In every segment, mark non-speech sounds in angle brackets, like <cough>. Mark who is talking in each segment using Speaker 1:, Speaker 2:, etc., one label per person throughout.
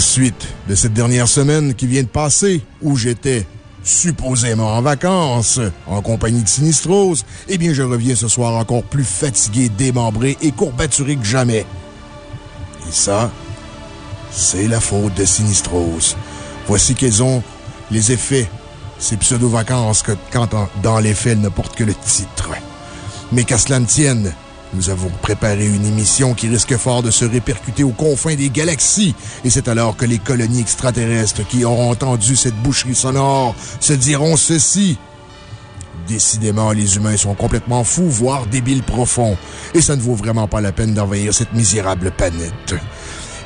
Speaker 1: suite de cette dernière semaine qui vient de passer, où j'étais supposément en vacances, en compagnie de Sinistros, eh bien, je reviens ce soir encore plus fatigué, démembré et courbaturé que jamais. Et ça, c'est la faute de Sinistros. Voici quels ont les effets, ces pseudo-vacances que, quand dans les faits, elles ne portent que le titre. Mais qu'à cela ne tienne, nous avons préparé une émission qui risque fort de se répercuter aux confins des galaxies. Et c'est alors que les colonies extraterrestres qui auront entendu cette boucherie sonore se diront ceci. Décidément, les humains sont complètement fous, voire débiles profonds. Et ça ne vaut vraiment pas la peine d'envahir cette misérable planète.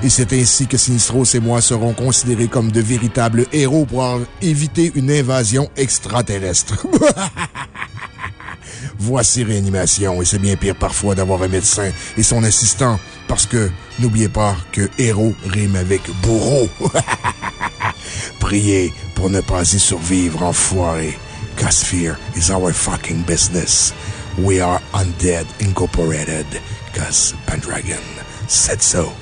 Speaker 1: Et c'est ainsi que Sinistros et moi serons considérés comme de véritables héros pour éviter une invasion extraterrestre. <laughs> Voici Réanimation, et c'est bien pire parfois d'avoir un médecin et son assistant, parce que n'oubliez pas que héros rime avec bourreau. <laughs> Priez pour ne pas y survivre, enfoiré. Cause fear is our fucking business. We are Undead Incorporated. Cause Pendragon said so.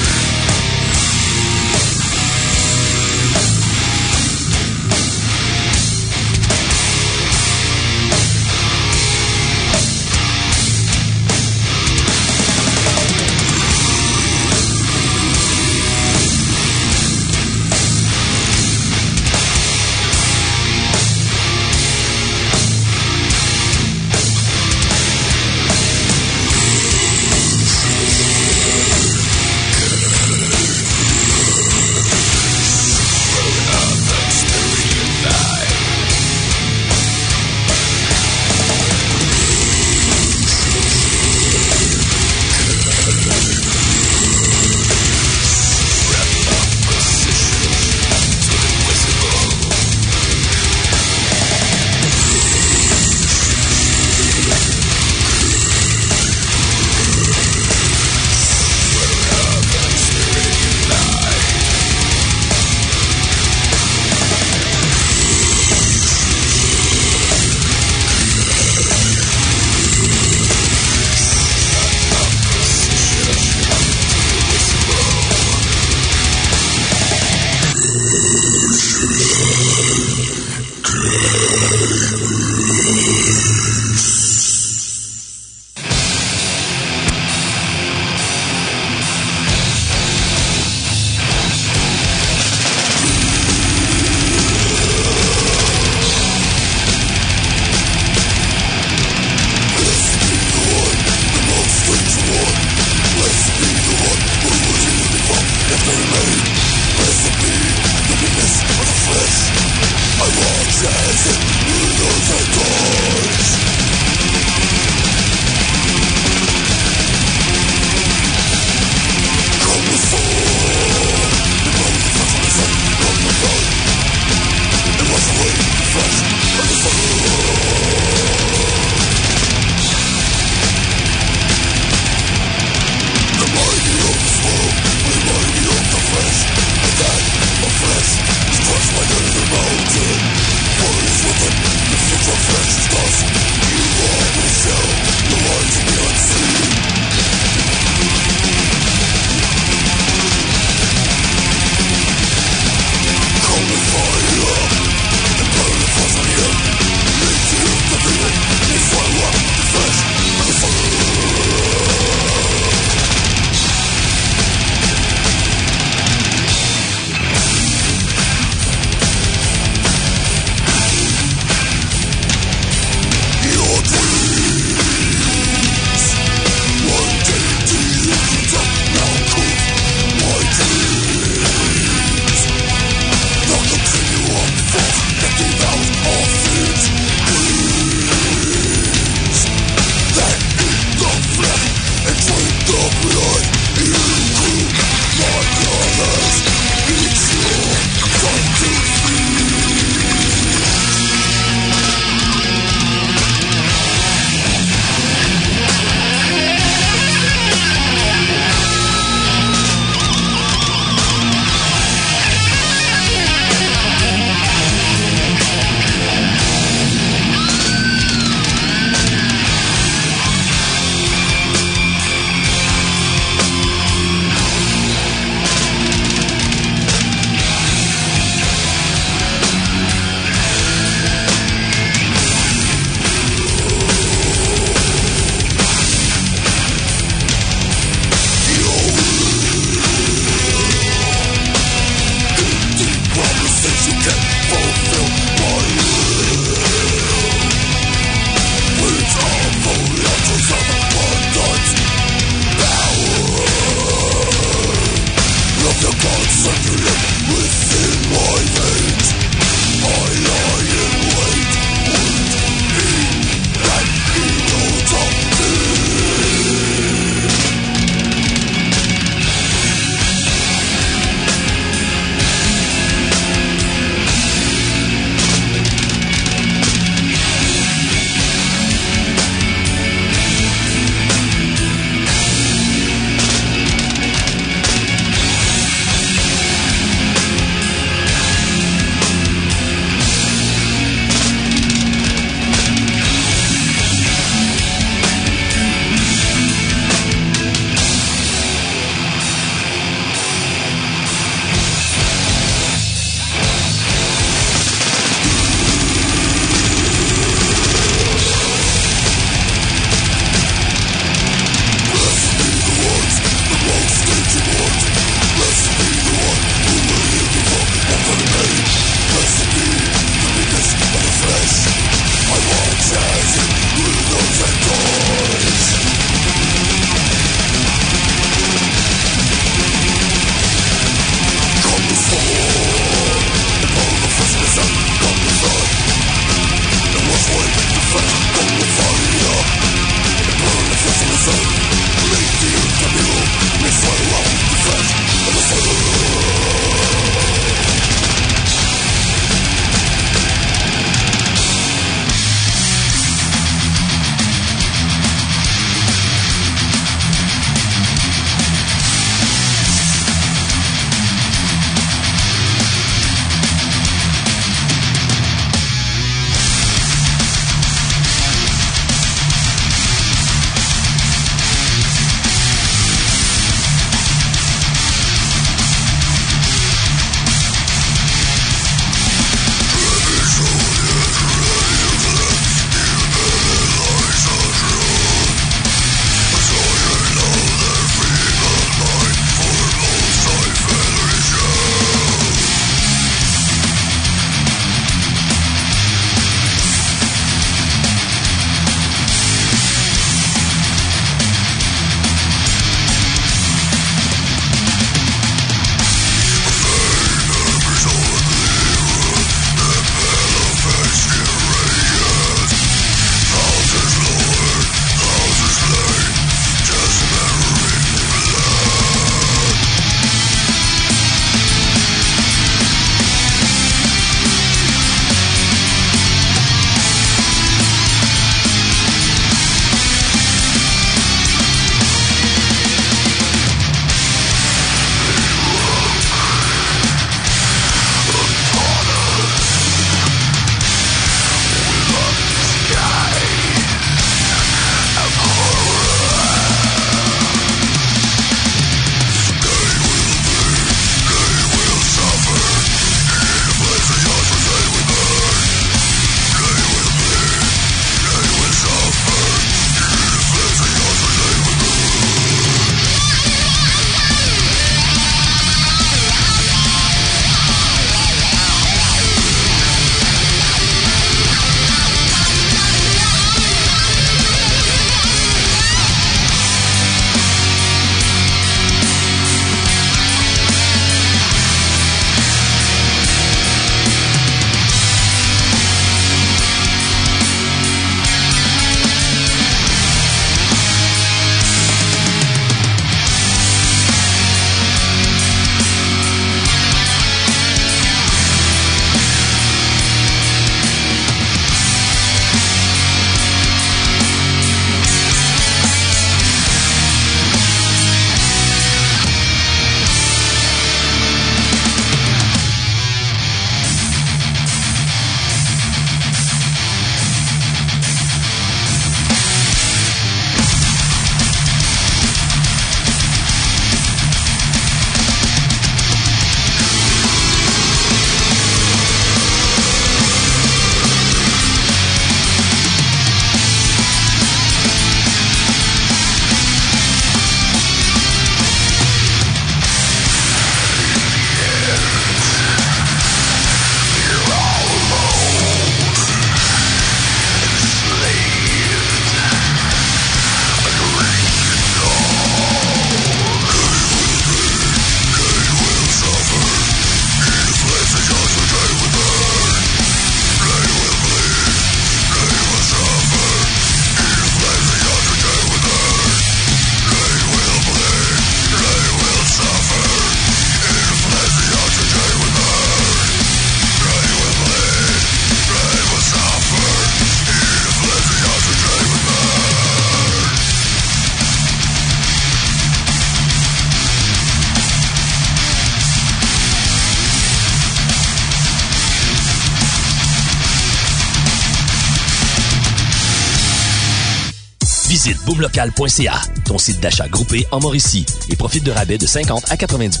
Speaker 2: Boomlocal.ca, ton site d'achat groupé en Mauricie, et profite de rabais de 50 à 90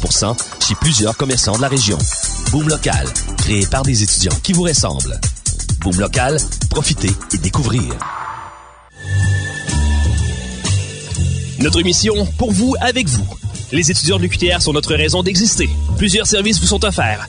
Speaker 2: chez plusieurs commerçants de la région. Boom Local, créé par des étudiants qui vous ressemblent. Boom Local, profitez et découvrez. Notre mission, pour vous, avec vous. Les étudiants de l'UQTR sont notre raison d'exister. Plusieurs services vous sont offerts.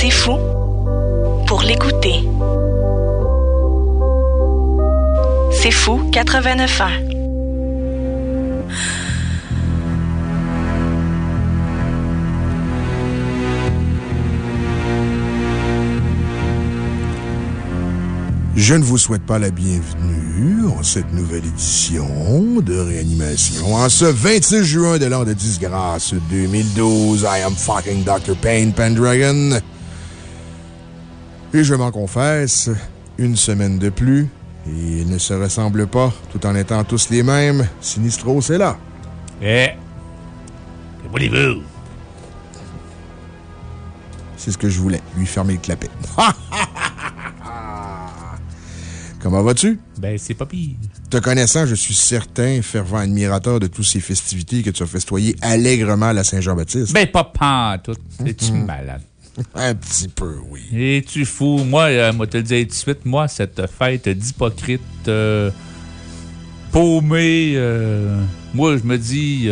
Speaker 3: assez fou pour l'écouter. C'est fou 89 ans.
Speaker 1: Je ne vous souhaite pas la bienvenue en cette nouvelle édition de réanimation. En ce 26 juin de l'an de disgrâce 2012, I am fucking Dr. Payne Pendragon. Et je m'en confesse, une semaine de plus, et ils ne se ressemblent pas, tout en étant tous les mêmes. Sinistro, c'est là.
Speaker 4: Eh. Que voulez-vous?
Speaker 1: C'est ce que je voulais, lui fermer le clapet. <laughs> Comment vas-tu?
Speaker 4: Ben, c'est pas pire.
Speaker 1: Te connaissant, je suis certain, fervent admirateur de toutes ces festivités que tu as festoyées allègrement à la Saint-Jean-Baptiste.
Speaker 4: Ben, pas tout. Es-tu
Speaker 1: Mhm.
Speaker 4: malade?
Speaker 1: Un petit peu, oui.
Speaker 4: Es-tu fou? Moi, euh, moi, te le dis tout de suite, moi, cette fête d'hypocrite, euh, paumé, euh, moi, je me dis,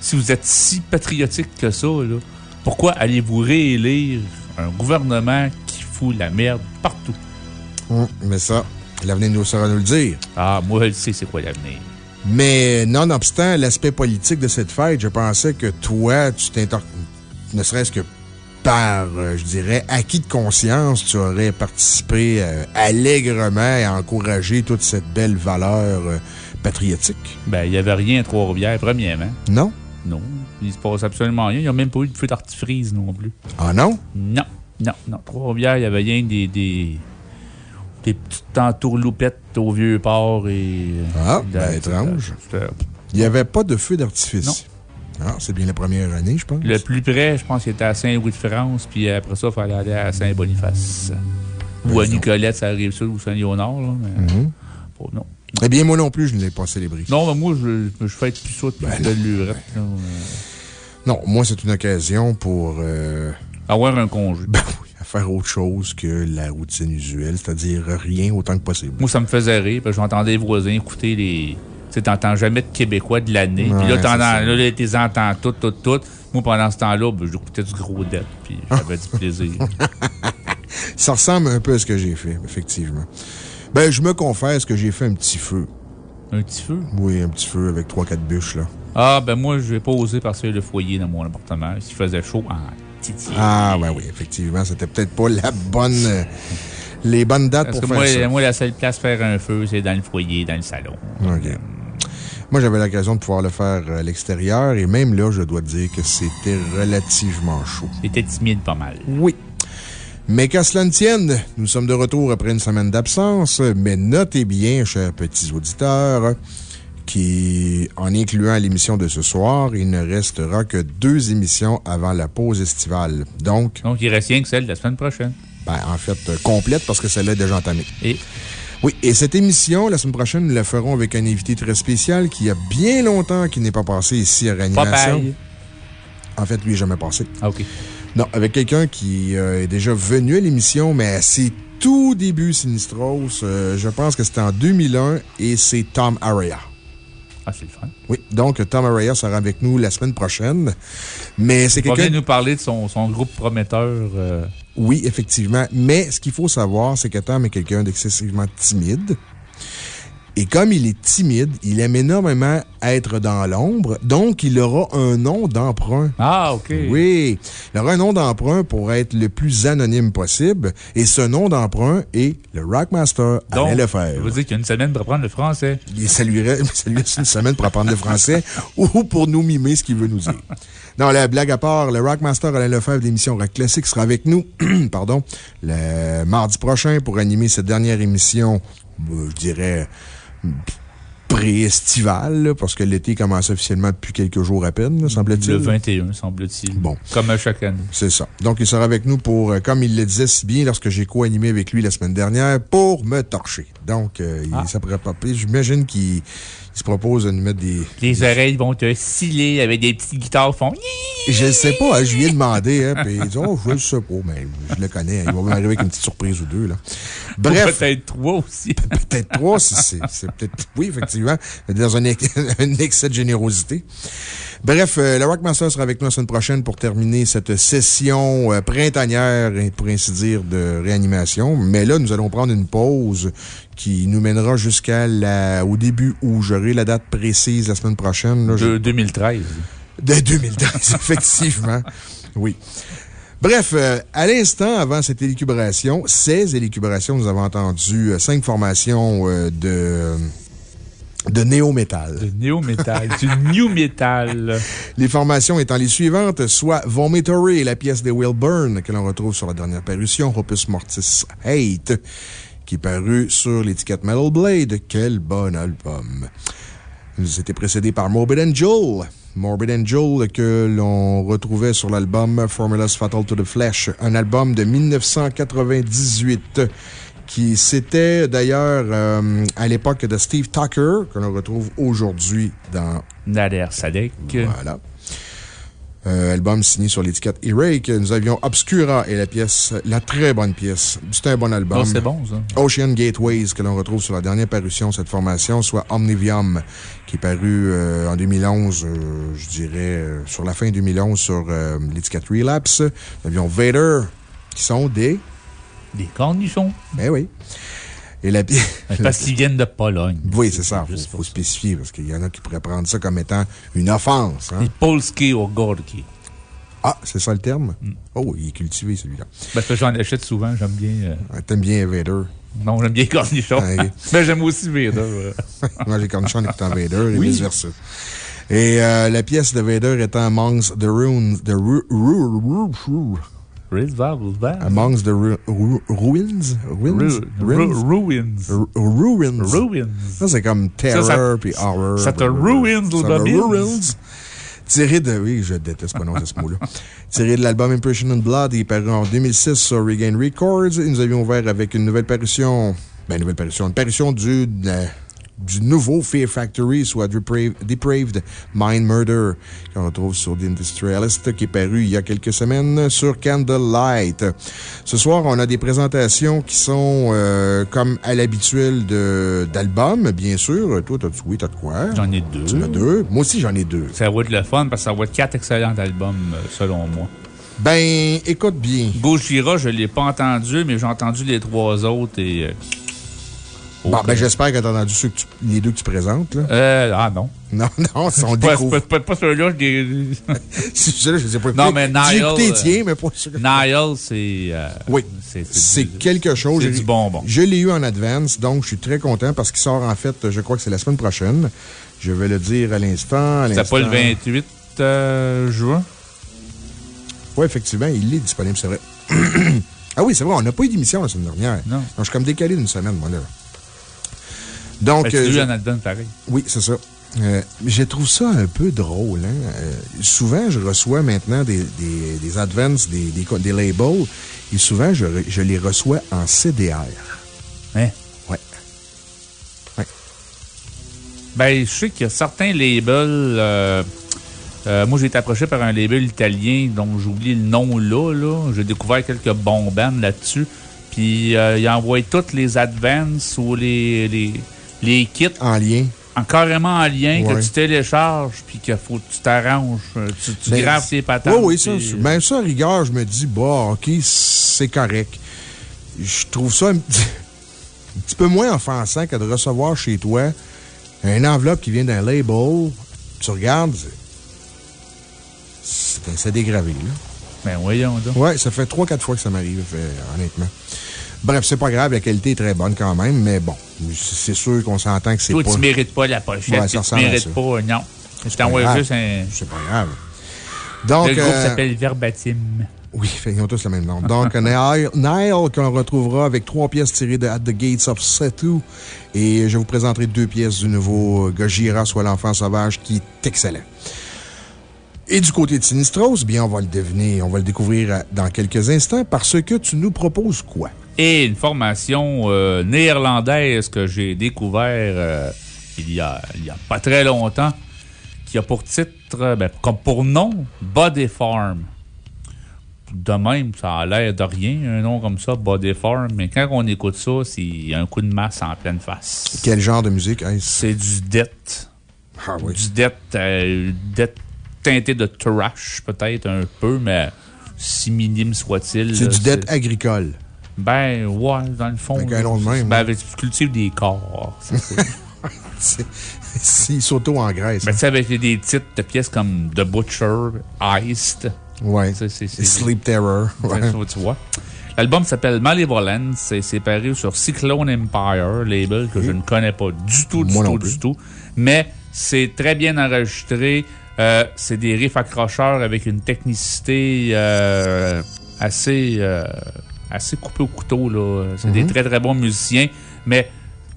Speaker 4: si vous êtes si patriotique que ça, là, pourquoi allez-vous réélire un gouvernement qui fout la merde partout?
Speaker 1: Hum, mais ça, l'avenir nous saura nous le dire.
Speaker 4: Ah, moi, je sais c'est quoi l'avenir.
Speaker 1: Mais nonobstant l'aspect politique de cette fête, je pensais que toi, tu t'inter... ne serait-ce que par, euh, je dirais, acquis de conscience, tu aurais participé euh, allègrement et encouragé toute cette belle valeur euh, patriotique?
Speaker 4: Ben, il n'y avait rien à Trois-Rivières, premièrement.
Speaker 1: Non?
Speaker 4: Non. Il se passe absolument rien. Il n'y a même pas eu de feu d'artifice non plus.
Speaker 1: Ah non?
Speaker 4: Non, non, non. Trois-Rivières, il y avait rien des, des, des petites entourloupettes au vieux port et.
Speaker 1: Ah, ben, étrange. Il n'y avait pas de feu d'artifice. Ah, c'est bien la première année, je pense.
Speaker 4: Le plus près, je pense qu'il était à Saint-Louis-de-France, puis après ça, il fallait aller à Saint-Boniface. Ou à. Nicolette, ça arrive ça, ou Saint-Léonard, là. Mais,
Speaker 1: Mhm.
Speaker 4: bon, non.
Speaker 1: Eh bien, moi non plus, je ne l'ai pas célébré.
Speaker 4: Non, mais moi, je, je fais plus ça depuis
Speaker 1: Ben
Speaker 4: de lurette.
Speaker 1: Non, moi, c'est une occasion pour euh,
Speaker 4: Avoir un congé.
Speaker 1: ben oui, à faire autre chose que la routine usuelle, c'est-à-dire rien autant que possible.
Speaker 4: Moi, ça me faisait rire, parce que j'entendais les voisins écouter les. Tu sais, t'entends jamais de Québécois de l'année. Puis là,
Speaker 1: ça.
Speaker 4: là, t'es entends toutes, toutes, toutes. Moi, pendant ce temps-là, ben, j'écoutais du gros dette, puis j'avais du plaisir. <laughs>
Speaker 1: Ça ressemble un peu à ce que j'ai fait, effectivement. Ben, je me confesse que j'ai fait un petit feu.
Speaker 4: un petit feu?
Speaker 1: Oui, un petit feu avec 3-4 bûches, là.
Speaker 4: Ah, ben moi, je vais pas osé passer le foyer dans mon appartement. Il faisait chaud en titi.
Speaker 1: Ah, ben oui, effectivement, c'était peut-être pas la bonne. euh, les bonnes dates
Speaker 4: Parce
Speaker 1: pour
Speaker 4: que
Speaker 1: faire
Speaker 4: moi,
Speaker 1: ça.
Speaker 4: moi, la seule place pour faire un feu, c'est dans le foyer, dans le salon.
Speaker 1: OK. Moi, j'avais l'occasion de pouvoir le faire à l'extérieur et même là, je dois dire que c'était relativement chaud.
Speaker 4: C'était timide pas mal.
Speaker 1: Oui. Mais qu'à cela ne tienne, nous sommes de retour après une semaine d'absence, mais notez bien, chers petits auditeurs, qui, en incluant l'émission de ce soir, il ne restera que deux émissions avant la pause estivale. Donc,
Speaker 4: Donc, il reste rien que celle de la semaine prochaine.
Speaker 1: ben, en fait, euh, complète parce que celle-là est déjà entamée.
Speaker 4: Et
Speaker 1: Oui, et cette émission, la semaine prochaine, nous la ferons avec un invité très spécial qui a bien longtemps qui n'est pas passé ici à Réanimation.
Speaker 4: Popeye.
Speaker 1: En fait, lui, est jamais passé.
Speaker 4: Ah, OK.
Speaker 1: Non, avec quelqu'un qui euh, est déjà venu à l'émission, mais à ses tout débuts Sinistros, euh, je pense que c'était en 2001, et c'est Tom Araya.
Speaker 4: Ah, c'est le fun.
Speaker 1: Oui, donc Tom Araya sera avec nous la semaine prochaine. Mais c'est
Speaker 4: Il
Speaker 1: quelqu'un.
Speaker 4: venir nous parler de son, son groupe prometteur. euh,
Speaker 1: Oui, effectivement. Mais ce qu'il faut savoir, c'est que Tom est quelqu'un d'excessivement timide. Et comme il est timide, il aime énormément être dans l'ombre, donc il aura un nom d'emprunt.
Speaker 4: Ah, OK.
Speaker 1: Oui, il aura un nom d'emprunt pour être le plus anonyme possible, et ce nom d'emprunt est le Rockmaster Alain
Speaker 4: Donc,
Speaker 1: Lefebvre.
Speaker 4: Ça veut dire qu'il y a une semaine pour apprendre le français.
Speaker 1: Il saluerait, laisse une semaine pour apprendre le français <laughs> ou pour nous mimer ce qu'il veut nous dire. Non, la blague à part, le Rockmaster Alain Lefebvre d'émission Rock Classique sera avec nous, <clears throat> pardon, le mardi prochain pour animer cette dernière émission, euh, je dirais, pré-estivale, là, parce que l'été commence officiellement depuis quelques jours à peine, semble-t-il.
Speaker 4: Le 21, semble-t-il.
Speaker 1: Bon.
Speaker 4: Comme à chaque année.
Speaker 1: C'est ça. Donc, il sera avec nous pour, euh, comme il le disait si bien lorsque j'ai co-animé avec lui la semaine dernière, pour me torcher. Donc, euh, il-
Speaker 4: Ah.
Speaker 1: ça pourrait pas pire. J'imagine qu'il il se propose de nous mettre des.
Speaker 4: Les oreilles vont te sciller avec des petites guitares font.
Speaker 1: Je ne sais pas, hein, je lui ai demandé, hein, puis il dit, oh, je ne sais pas, mais je le connais. hein, il va m'arriver avec une petite surprise ou deux, là. Bref.
Speaker 4: Peut-être trois aussi.
Speaker 1: Peut-être trois, c'est peut-être. Oui, effectivement, dans un, ex- un excès de générosité. Bref, euh, le Rockmaster sera avec nous la semaine prochaine pour terminer cette session euh, printanière, pour ainsi dire, de réanimation. Mais là, nous allons prendre une pause qui nous mènera jusqu'à la, au début où j'aurai la date précise la semaine prochaine. là.
Speaker 4: De 2013.
Speaker 1: de 2013, <laughs> effectivement. Oui. Bref, euh, à l'instant, avant cette élucubration, 16 élucubrations, nous avons entendu euh, cinq formations euh, de, de néo-métal.
Speaker 4: Du néo-métal. du new metal. <laughs>
Speaker 1: Les formations étant les suivantes, soit Vomitory, la pièce de Will Byrne, que l'on retrouve sur la dernière parution, Opus Mortis Hate, qui est paru sur l'étiquette Metal Blade. Quel bon album! C'était précédé par Morbid Angel. Morbid Angel que l'on retrouvait sur l'album Formulas Fatal to the Flesh, un album de 1998 qui c'était d'ailleurs euh, à l'époque de Steve Tucker, que l'on retrouve aujourd'hui dans
Speaker 4: Nader Sadek.
Speaker 1: voilà. Euh, album signé sur l'étiquette E-Rake. Nous avions Obscura et la pièce, la très bonne pièce. C'est un bon album.
Speaker 4: Oh, c'est bon, ça.
Speaker 1: Ocean Gateways, que l'on retrouve sur la dernière parution de cette formation, soit Omnivium, qui est paru euh, en 2011, euh, je dirais, euh, sur la fin 2011 sur l'étiquette Relapse. Nous avions Vader, qui sont des.
Speaker 4: Des cornichons.
Speaker 1: Eh oui. Et la pièce.
Speaker 4: Parce qu'ils viennent de Pologne.
Speaker 1: Oui, c'est ça. Il faut, spécifier, parce qu'il y en a qui pourraient prendre ça comme étant une offense. hein.
Speaker 4: Polski ou Gorki.
Speaker 1: Ah, c'est ça le terme?
Speaker 4: Mm.
Speaker 1: Oh, il est cultivé, celui-là.
Speaker 4: Parce que j'en achète souvent, j'aime bien. euh,
Speaker 1: Ah, T'aimes bien Vader.
Speaker 4: Non, j'aime bien les cornichons.
Speaker 1: Ah. <laughs>
Speaker 4: Mais j'aime aussi Vader. <laughs>
Speaker 1: Moi, j'ai cornichons en écoutant Vader et
Speaker 4: Oui.
Speaker 1: vice-versa. Et euh, la pièce de Vader étant Amongst the Ruins. The Ru- Ru- Ru- Amongst the Ru- Ru- Ruins? Ruins?
Speaker 4: Ru- Ru- Ruins?
Speaker 1: Ru- Ruins?
Speaker 4: Ruins.
Speaker 1: Ça, c'est comme Terror
Speaker 4: ça-
Speaker 1: puis Horror.
Speaker 4: ça te ruins, le
Speaker 1: ruins. Tiré de. Oui, je déteste prononcer ce mot-là. <laughs> Tiré de l'album Impression and Blood, il est paru en 2006 sur Regain Records. Et nous avions ouvert avec une nouvelle parution. Ben, nouvelle parution. Une parution du. euh, du nouveau Fear Factory, soit Depraved, Mind Murder, qu'on retrouve sur The Industrialist, qui est paru il y a quelques semaines sur Candlelight. Ce soir, on a des présentations qui sont, euh, comme à l'habituel d'albums, bien sûr. Toi, t'as, oui, t'as de quoi?
Speaker 4: J'en ai deux.
Speaker 1: Tu en as deux? Moi aussi, j'en ai deux.
Speaker 4: Ça va être le fun parce que ça va être quatre excellents albums, euh, selon moi.
Speaker 1: Ben, écoute bien.
Speaker 4: Gojira, je ne l'ai pas entendu, mais j'ai entendu les trois autres et.
Speaker 1: Bon, ben, j'espère que t'as entendu ceux que tu- les deux que tu présentes, là.
Speaker 4: Euh, ah non. <laughs>
Speaker 1: Non, non, ils sont
Speaker 4: Pas, pas, pas, ceux-là, je les- <laughs>
Speaker 1: Ceux-là, je les ai pas
Speaker 4: Non, mais Nile,
Speaker 1: J'ai écouté
Speaker 4: euh,
Speaker 1: tiens, mais pas ceux
Speaker 4: Nile, c'est. euh,
Speaker 1: Oui.
Speaker 4: c'est-
Speaker 1: C'est quelque chose.
Speaker 4: C'est
Speaker 1: Je-
Speaker 4: du bonbon.
Speaker 1: Je l'ai eu en advance, donc je suis très content parce qu'il sort en fait, je crois que c'est la semaine prochaine. Je vais le dire à l'instant.
Speaker 4: C'était pas le
Speaker 1: l'instant.
Speaker 4: 28 euh, juin?
Speaker 1: Oui, effectivement, il est disponible, c'est vrai. <clears throat> ah oui, c'est vrai, on n'a pas eu d'émission la semaine dernière.
Speaker 4: Non.
Speaker 1: Donc, je suis comme décalé d'une semaine, moi, là. Donc,
Speaker 4: Ben,
Speaker 1: euh,
Speaker 4: eu pareil.
Speaker 1: oui, c'est ça. Euh, je trouve ça un peu drôle. Hein? Euh, souvent, je reçois maintenant des, des, des advances, des, des, labels, et souvent, je, je les reçois en CDR.
Speaker 4: Hein?
Speaker 1: Ouais. Ouais.
Speaker 4: Ben, je sais qu'il y a certains labels. euh, moi, j'ai été approché par un label italien dont j'oublie le nom là. là. J'ai découvert quelques bons bands là-dessus. Puis, ils envoient toutes les advances ou les, les, les kits
Speaker 1: En lien.
Speaker 4: en carrément en lien
Speaker 1: Ouais.
Speaker 4: que tu télécharges puis qu'il faut que tu t'arranges. euh, Tu, tu
Speaker 1: Ben,
Speaker 4: graves tes patates.
Speaker 1: Oui, oui, ça.
Speaker 4: puis-
Speaker 1: Ben, ça, à rigueur, je me dis, bah, OK, c'est correct. Je trouve ça un petit, un petit peu moins offensant que de recevoir chez toi Une enveloppe qui vient d'un label. Tu regardes, c'est dégravé, là.
Speaker 4: Ben, voyons donc.
Speaker 1: Ouais, ça fait 3-4 fois que ça m'arrive, honnêtement. Bref, c'est pas grave, la qualité est très bonne quand même, mais bon, c'est sûr qu'on s'entend que c'est pas.
Speaker 4: Toi, tu mérites pas la pochette. Ouais, ça tu mérites pas, non. Je t'envoie juste un.
Speaker 1: C'est pas grave.
Speaker 4: Donc, le groupe euh, s'appelle Verbatim.
Speaker 1: Oui, <laughs> ils ont tous le même nom. Donc, Nile, Nile qu'on retrouvera avec trois pièces tirées de At the Gates of Setu. Et je vous présenterai deux pièces du nouveau Gojira, soit l'enfant sauvage, qui est excellent. Et du côté de Sinistros, bien, on va le devenir, on va le découvrir dans quelques instants parce que tu nous proposes quoi?
Speaker 4: Et une formation euh, néerlandaise que j'ai découvert euh, il, y a, il y a pas très longtemps, qui a pour titre, ben, comme pour nom, Body Farm de même, ça a l'air de rien, un nom comme ça, Body Farm, mais quand on écoute ça, c'est un coup de masse en pleine face.
Speaker 1: Quel genre de musique
Speaker 4: C'est du death.
Speaker 1: Ah oui.
Speaker 4: Du death, euh, teinté de trash, peut-être un peu, mais si minime soit-il.
Speaker 1: C'est du death agricole.
Speaker 4: Ben, ouais, dans le fond.
Speaker 1: Nom de même.
Speaker 4: Ben, avec, tu cultives des corps. <laughs>
Speaker 1: Il s'auto-engraisse.
Speaker 4: Ben, tu sais, avec des titres de pièces comme The Butcher, Iced.
Speaker 1: Ouais. Sleep Terror.
Speaker 4: Tu vois. L'album s'appelle Malevolence et c'est paru sur Cyclone Empire, label que je ne connais pas du tout, du tout, du tout. Mais c'est très bien enregistré. Euh, c'est des riffs accrocheurs avec une technicité euh, assez, euh, assez coupée au couteau. C'est des mhm. très, très bons musiciens, mais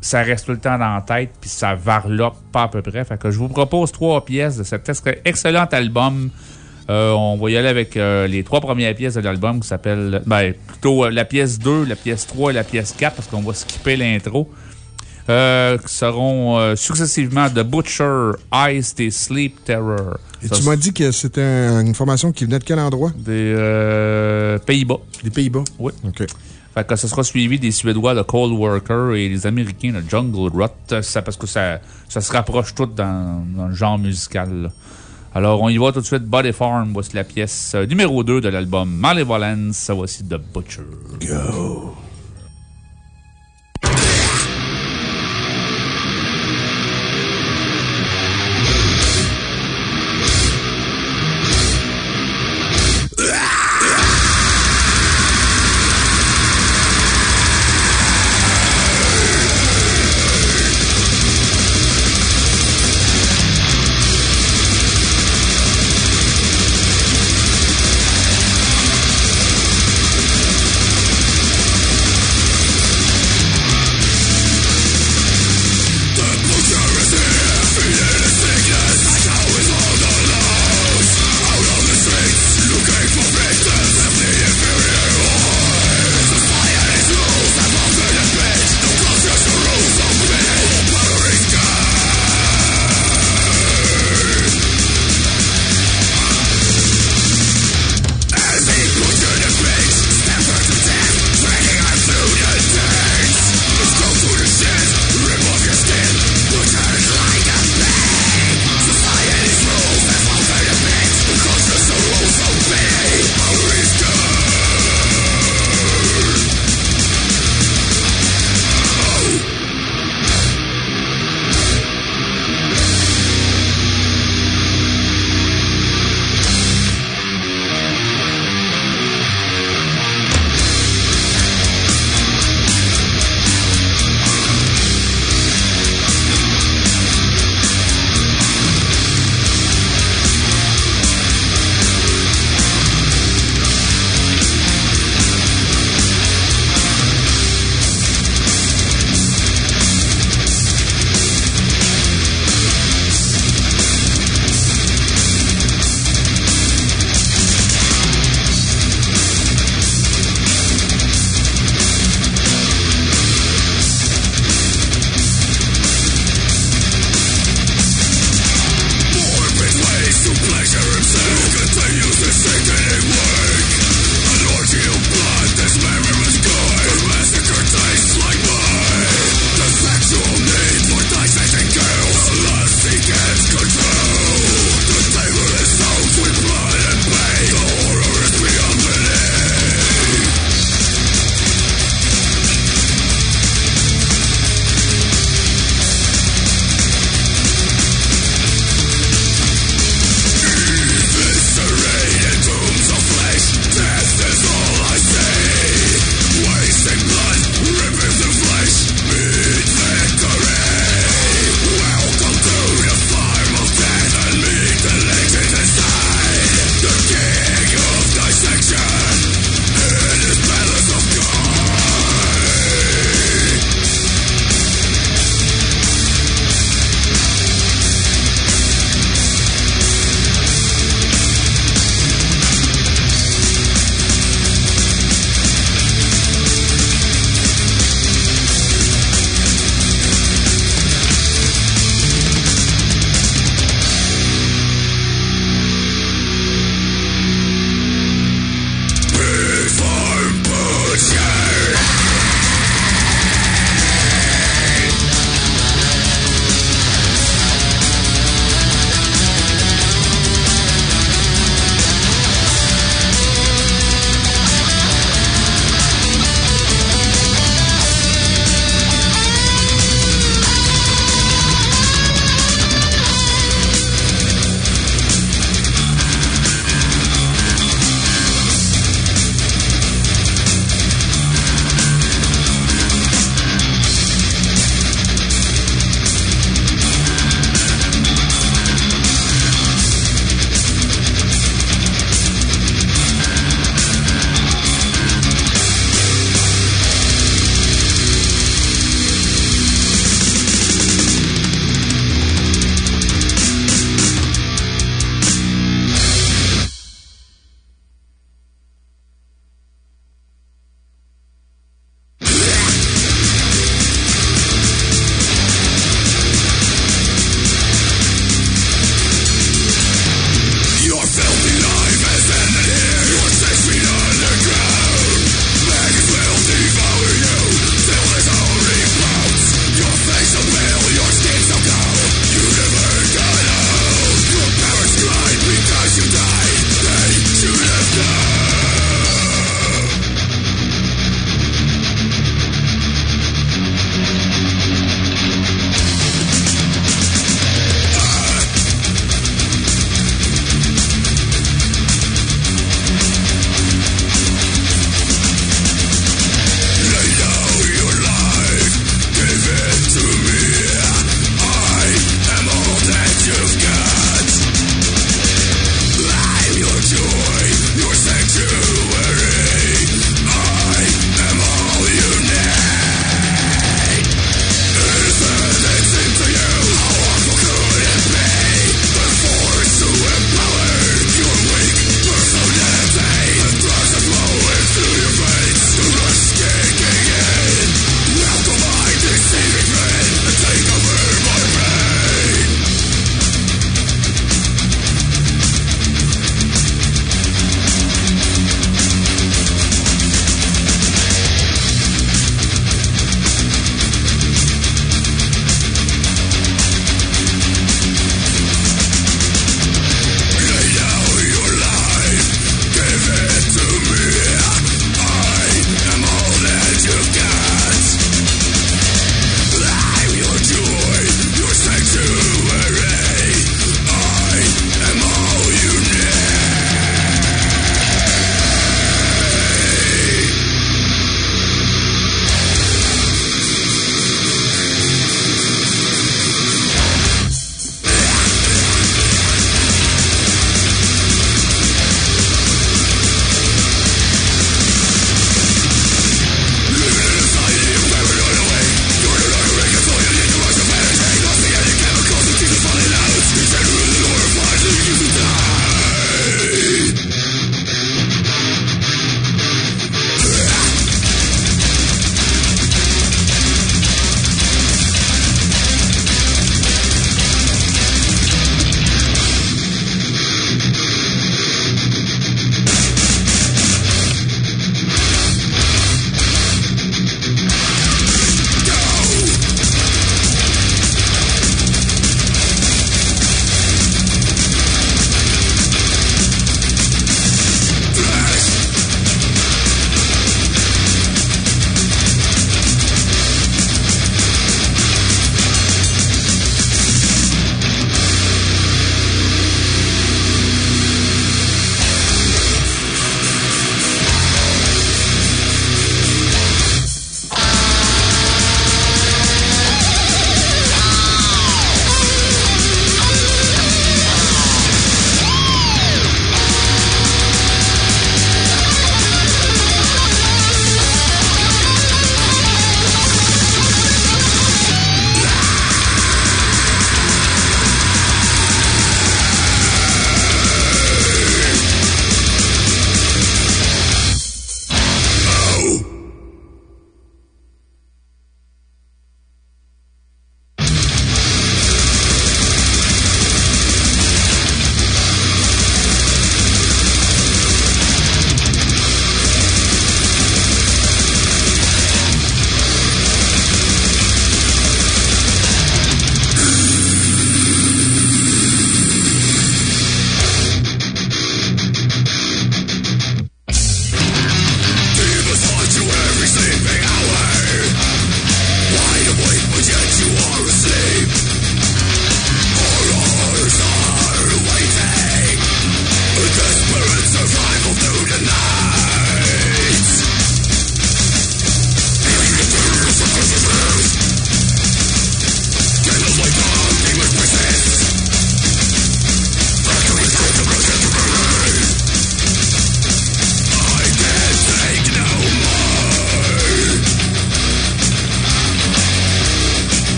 Speaker 4: ça reste tout le temps dans la tête, puis ça varlope pas à peu près. Fait que je vous propose trois pièces de cet excellent album euh, on va y aller avec euh, les trois premières pièces de l'album qui s'appellent, ben, plutôt euh, la pièce 2, la pièce 3 et la pièce 4 parce qu'on va skipper l'intro. qui seront successivement The Butcher, Ice et Sleep Terror.
Speaker 1: Et tu m'as dit que c'était une formation qui venait de quel endroit?
Speaker 4: Des Pays-Bas.
Speaker 1: Des Pays-Bas?
Speaker 4: Oui.
Speaker 1: OK.
Speaker 4: Fait que ce sera suivi des Suédois de Cold Worker et des Américains de Jungle Rot. Ça, parce que ça, ça se rapproche tout dans, le genre musical. Alors, on y va tout de suite. Body Farm, voici la pièce euh, numéro 2 de l'album Malevolence. Voici The Butcher.
Speaker 1: Go!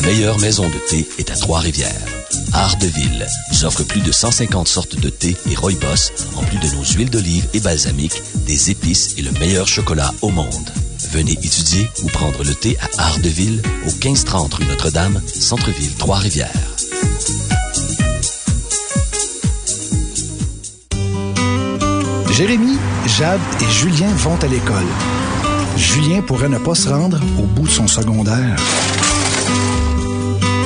Speaker 5: La meilleure maison de thé est à Trois-Rivières. Art nous offre plus de 150 sortes de thé et rooibos, en plus de nos huiles d'olive et balsamique, des épices et le meilleur chocolat au monde. Venez étudier ou prendre le thé à Art de Ville, au 1530 rue Notre-Dame, Centre-Ville, Trois-Rivières.
Speaker 6: Jérémy, Jade et Julien vont à l'école. Julien pourrait ne pas se rendre au bout de son secondaire.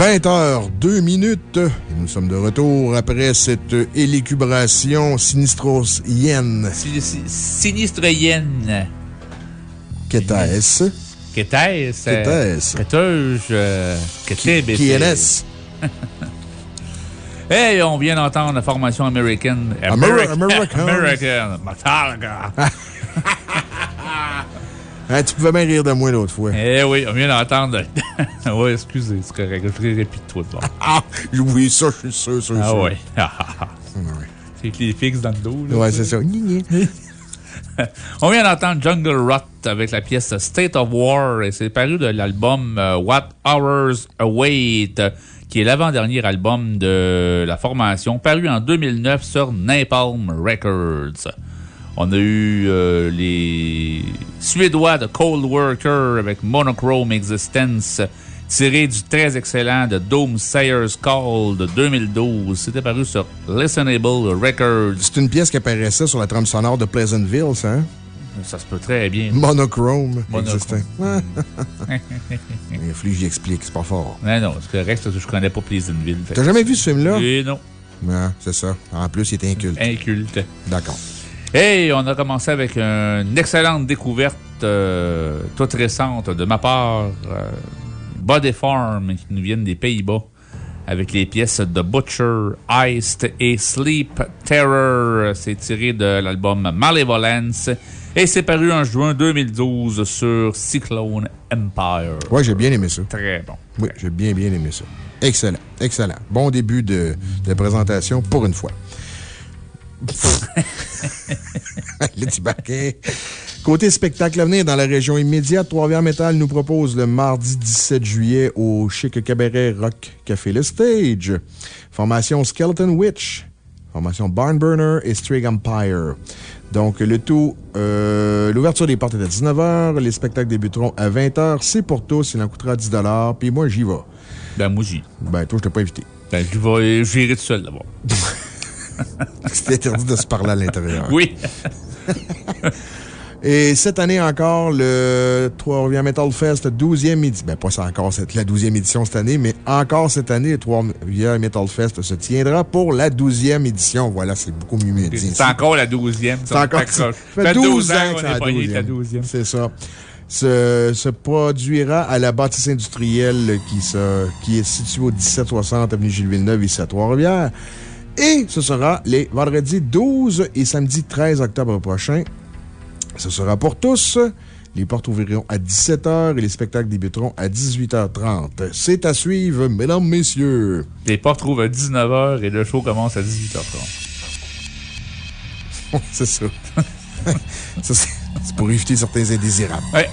Speaker 1: 20 heures, 2 minutes. Et nous sommes de retour après cette élécubration sinistros yen.
Speaker 4: Sinistre yen.
Speaker 1: Qu'était-ce?
Speaker 4: Qu'était-ce?
Speaker 1: Qu'était-ce?
Speaker 4: Qu'était-ce?
Speaker 1: Qui est-ce? <laughs>
Speaker 4: Hey, on vient d'entendre la formation américaine.
Speaker 1: American.
Speaker 4: American. <laughs> Metallica. <laughs>
Speaker 1: hein, tu pouvais bien rire de moi l'autre fois.
Speaker 4: Eh oui, on vient d'entendre. <laughs> oui, excusez, c'est correct. Je répète toi de <laughs>
Speaker 1: Ah, oui, ça, je suis sûr, sûr, <laughs>
Speaker 4: Ah
Speaker 1: sûr.
Speaker 4: oui. Avec les fixes dans le dos. là.
Speaker 1: Ouais, c'est ça.
Speaker 4: On vient d'entendre Jungle Rot avec la pièce State of War et c'est paru de l'album euh, What Hours Await, qui est l'avant-dernier album de la formation, paru en 2009 sur Napalm Records. On a eu euh, les Suédois de Cold Worker avec Monochrome Existence, tiré du très excellent de Dome Sayer's Call de 2012. C'était paru sur Listenable Records.
Speaker 1: C'est une pièce qui apparaissait sur la trame sonore de Pleasantville, ça, hein?
Speaker 4: Ça se peut très bien.
Speaker 1: Monochrome.
Speaker 4: Monochrome. <laughs>
Speaker 1: Il faut que j'y explique, c'est pas fort.
Speaker 4: Non, non, c'est correct, parce que je connais pas Pleasantville.
Speaker 1: T'as jamais vu ce film-là?
Speaker 4: Eh non,
Speaker 1: Non, c'est ça. En plus, il est inculte.
Speaker 4: inculte.
Speaker 1: D'accord.
Speaker 4: Hey, on a commencé avec une excellente découverte euh, toute récente de ma part. Euh, Body Farm, qui nous viennent des Pays-Bas, avec les pièces de Butcher, Iced et Sleep Terror. C'est tiré de l'album Malevolence et c'est paru en juin 2012 sur Cyclone Empire.
Speaker 1: Ouais, j'ai bien aimé ça.
Speaker 4: Très bon.
Speaker 1: Oui, j'ai bien, bien aimé ça. Excellent, excellent. Bon début de, de présentation pour une fois. Le. <laughs> Côté spectacle à venir dans la région immédiate, Trois-Rivières Metal nous propose le mardi 17 juillet au chic cabaret Rock Café Le Stage. Formation Skeleton Witch. Formation Barnburner et Strig Empire. Donc, le tout, euh, l'ouverture des portes est à 19h. Les spectacles débuteront à 20h. C'est pour tous. Il en coûtera 10 Puis moi, j'y vais.
Speaker 4: Ben, moi, j'y.
Speaker 1: Ben, toi, je t'ai pas invité.
Speaker 4: Ben, je vais j'irai tout seul d'abord. <laughs> <laughs>
Speaker 1: C'est interdit de se parler à l'intérieur.
Speaker 4: Oui. <laughs>
Speaker 1: Et cette année encore, le Trois-Rivières Metal Fest, 12e édition. Ben, pas ça encore cette, la 12e édition cette année, mais encore cette année, le Trois-Rivières Metal Fest se tiendra pour la 12e édition. Voilà, c'est beaucoup mieux dit.
Speaker 4: C'est encore la douzième.
Speaker 1: C'est encore.
Speaker 4: Ça
Speaker 1: Ça fait 12 ans que
Speaker 4: est
Speaker 1: la
Speaker 4: pogné avec la
Speaker 1: 12e.
Speaker 4: douzième.
Speaker 1: C'est ça. Se, se produira à la bâtisse industrielle qui, se, qui est située au 1760 avenue Gilles Villeneuve, ici à Trois-Rivières. Et ce sera les vendredis 12 et samedi 13 octobre prochain. Ce sera pour tous. Les portes ouvriront à 17h et les spectacles débuteront à 18h30. C'est à suivre, mesdames, messieurs.
Speaker 4: Les portes trouvent à 19h et le show commence à 18h30. <laughs>
Speaker 1: c'est ça. <laughs> C'est pour éviter certains indésirables.
Speaker 4: Ouais.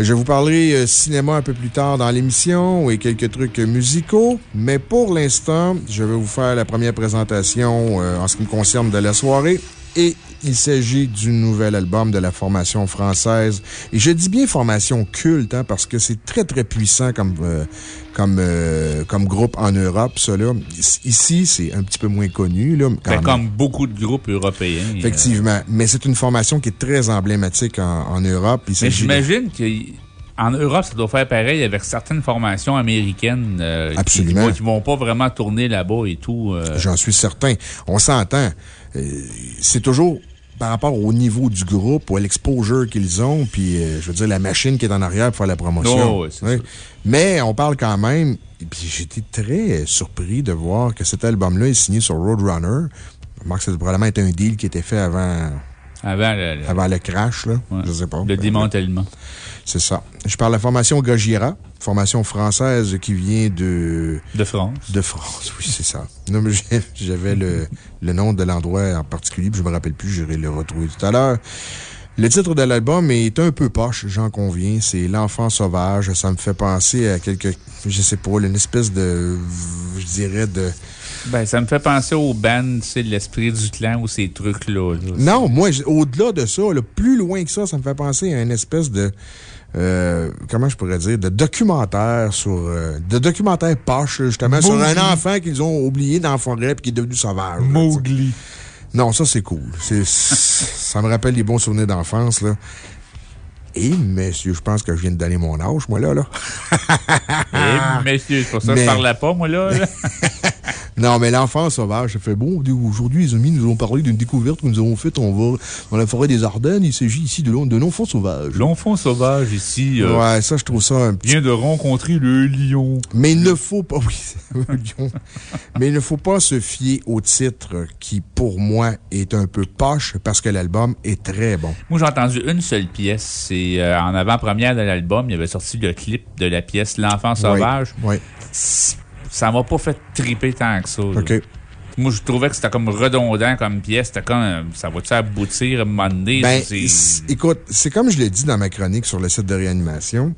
Speaker 1: Je vous parlerai euh, cinéma un peu plus tard dans l'émission et quelques trucs musicaux, mais pour l'instant, je vais vous faire la première présentation euh, en ce qui me concerne de la soirée. Et il s'agit du nouvel album de la formation française. Et je dis bien formation culte, hein, parce que c'est très, très puissant comme, euh, comme, euh, comme groupe en Europe, ça, là. Ici, c'est un petit peu moins connu, là. quand
Speaker 4: Ben, comme beaucoup de groupes européens. euh,
Speaker 1: Effectivement. Mais c'est une formation qui est très emblématique en, en Europe. Il
Speaker 4: Mais j'imagine qu'en Europe, ça doit faire pareil avec certaines formations américaines euh, qui-
Speaker 1: Absolument.
Speaker 4: Qui, vont- qui vont pas vraiment tourner là-bas et tout. euh.
Speaker 1: J'en suis certain. On s'entend. Euh, c'est toujours par rapport au niveau du groupe ou à l'exposure qu'ils ont, puis euh, je veux dire, la machine qui est en arrière pour faire la promotion.
Speaker 4: Oh,
Speaker 1: Oui. Mais on parle quand même, puis j'étais très surpris de voir que cet album-là est signé sur Roadrunner. Remarque, ça probablement été un deal qui était fait avant,
Speaker 4: Avant le,
Speaker 1: avant le crash, là.
Speaker 4: ouais,
Speaker 1: Je sais pas.
Speaker 4: le démantèlement.
Speaker 1: C'est ça. Je parle de la formation Gojira, formation française qui vient de.
Speaker 4: De France.
Speaker 1: De France, oui, c'est ça. Non, mais j'avais le, le nom de l'endroit en particulier, puis je me rappelle plus, j'irai le retrouver tout à l'heure. Le titre de l'album est un peu poche, j'en conviens. C'est L'enfant sauvage. Ça me fait penser à quelque, je sais pas, une espèce de, je dirais de.
Speaker 4: Ben, ça me fait penser aux bands, c'est l'esprit du clan ou ces trucs-là. là.
Speaker 1: Non, moi, au-delà de ça, là, plus loin que ça, ça me fait penser à une espèce de. euh, comment je pourrais dire? De documentaire sur. euh, de documentaire poche, justement, sur un enfant qu'ils ont oublié dans la forêt puis qui est devenu sauvage. là.
Speaker 4: Mowgli.
Speaker 1: Non, ça, c'est cool. <laughs> Ça me rappelle les bons souvenirs d'enfance, là. Et, messieurs, je pense que je viens de donner mon âge, moi, là, là.
Speaker 4: Eh, messieurs, c'est pour ça que
Speaker 1: Mais-
Speaker 4: je parlais pas, moi, là. là. <laughs> <laughs>
Speaker 1: Non, mais l'enfant sauvage, ça fait bon. Aujourd'hui, les amis nous ont parlé d'une découverte que nous avons faite on va dans la forêt des Ardennes. Il s'agit ici de l'en- d'un enfant sauvage.
Speaker 4: L'enfant sauvage, ici, euh,
Speaker 1: Ouais, ça, je trouve ça un petit
Speaker 4: vient de rencontrer le lion.
Speaker 1: Mais il ne faut pas, <laughs> oui, un lion. Mais il ne faut pas se fier au titre qui, pour moi, est un peu poche parce que l'album est très bon.
Speaker 4: Moi, j'ai entendu une seule pièce. C'est euh, en avant-première de l'album, il y avait sorti le clip de la pièce L'enfant sauvage.
Speaker 1: Oui.
Speaker 4: Ça m'a pas fait triper tant que ça. Moi, je trouvais que c'était comme redondant comme pièce. C'était comme, ça va-tu aboutir à un moment donné?
Speaker 1: Ben, écoute, c'est comme je l'ai dit dans ma chronique sur le site de réanimation.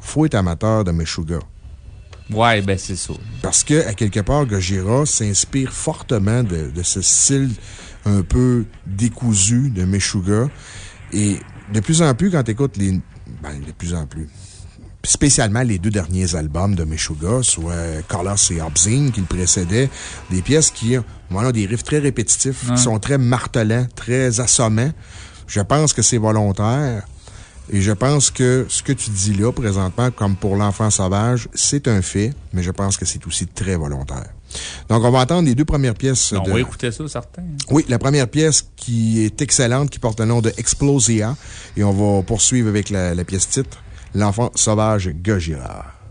Speaker 1: Faut être amateur de Meshuga.
Speaker 4: Ouais, ben, c'est ça.
Speaker 1: Parce que, à quelque part, Gojira s'inspire fortement de, de ce style un peu décousu de Meshuga. Et de plus en plus, quand tu écoutes les. Ben, de plus en plus. Spécialement les deux derniers albums de Meshuga, soit Colors et Obscene, qui le précédaient, des pièces qui ont voilà, des riffs très répétitifs, qui sont très martelants, très assommants. Je pense que c'est volontaire. Et je pense que ce que tu dis là, présentement, comme pour l'enfant sauvage, c'est un fait, mais je pense que c'est aussi très volontaire. Donc, on va entendre les deux premières pièces.
Speaker 4: On
Speaker 1: de-
Speaker 4: va écouter ça, certain.
Speaker 1: Oui, la première pièce qui est excellente, qui porte le nom de Explosia. Et on va poursuivre avec la, la pièce titre, L'enfant sauvage Gojira.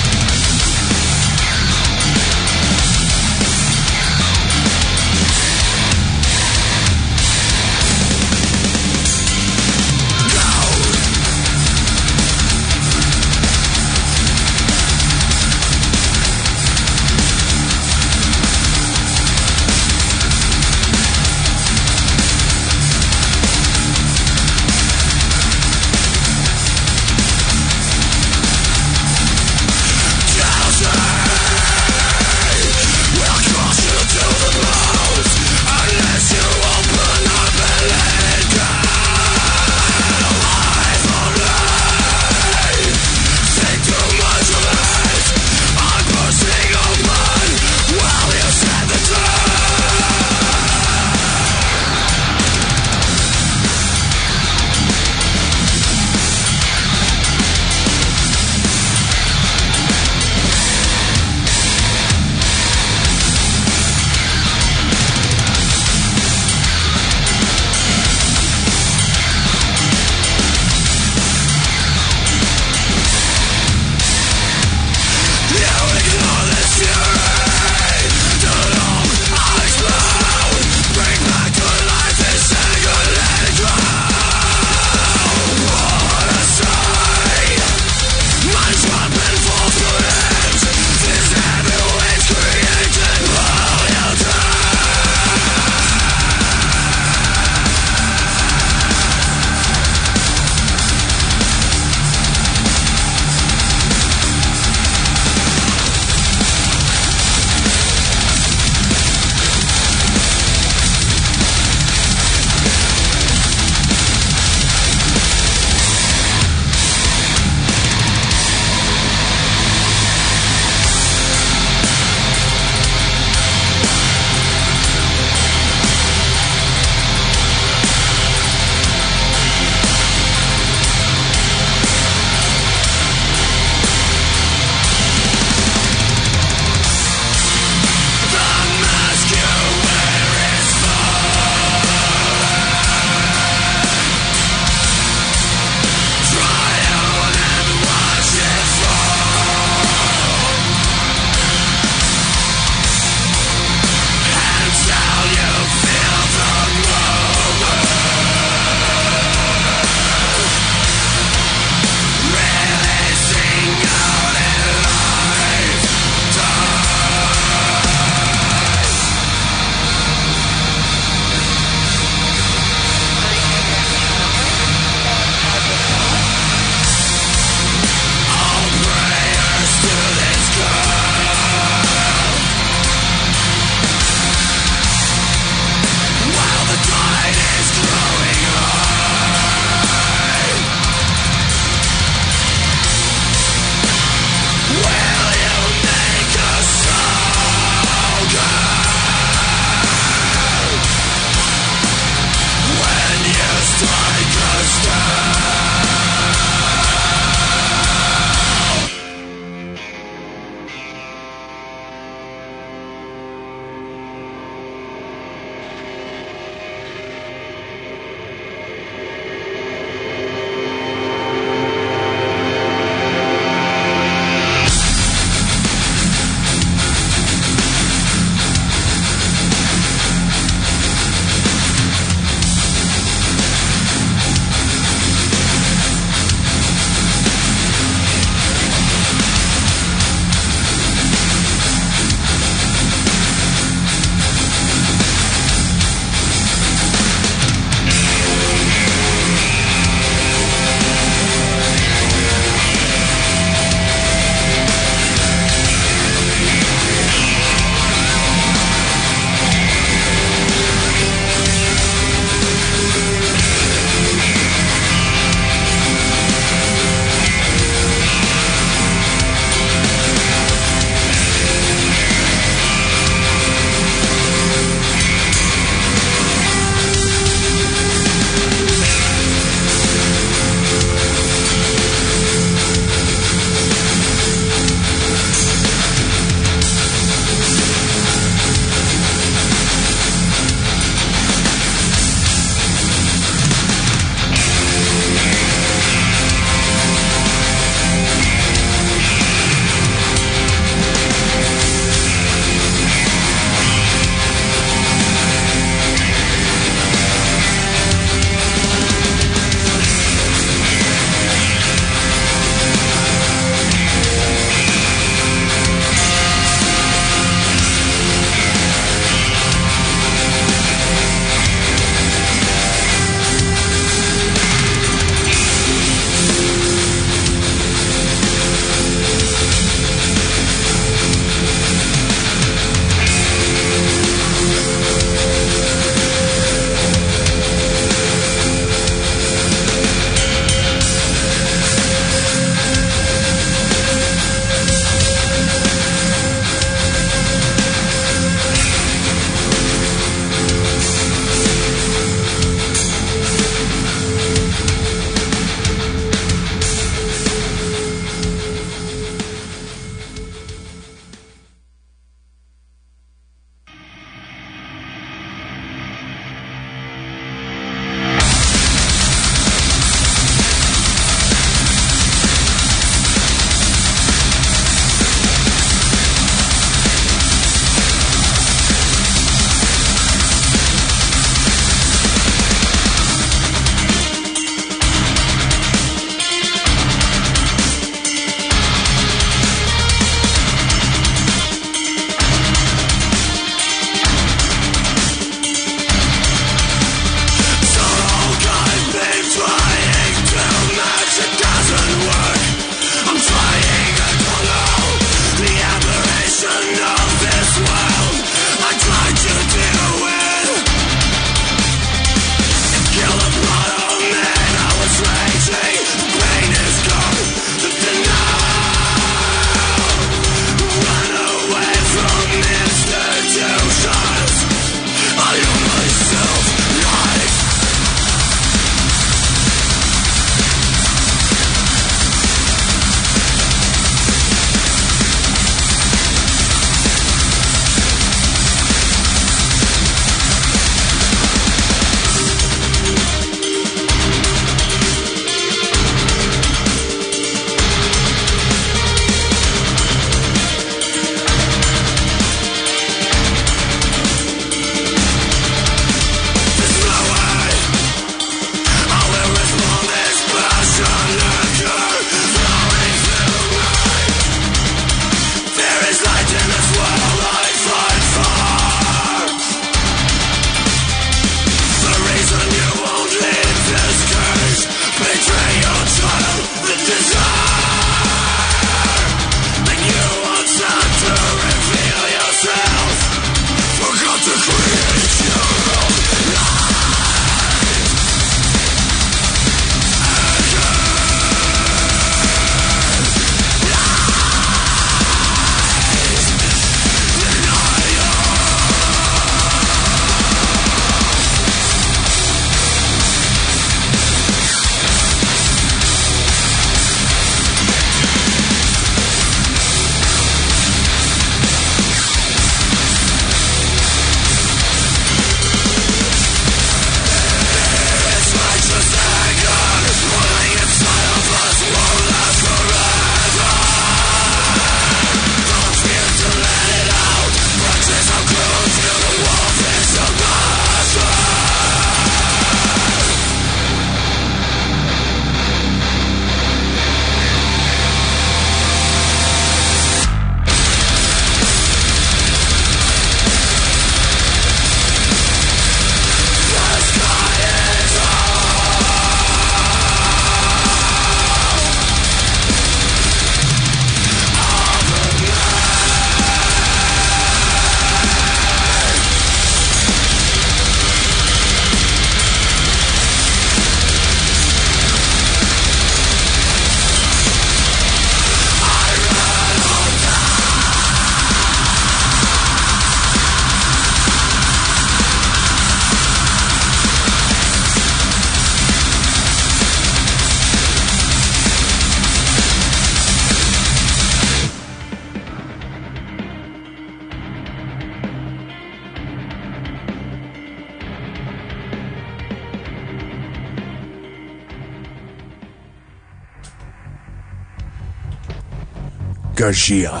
Speaker 1: Gojira.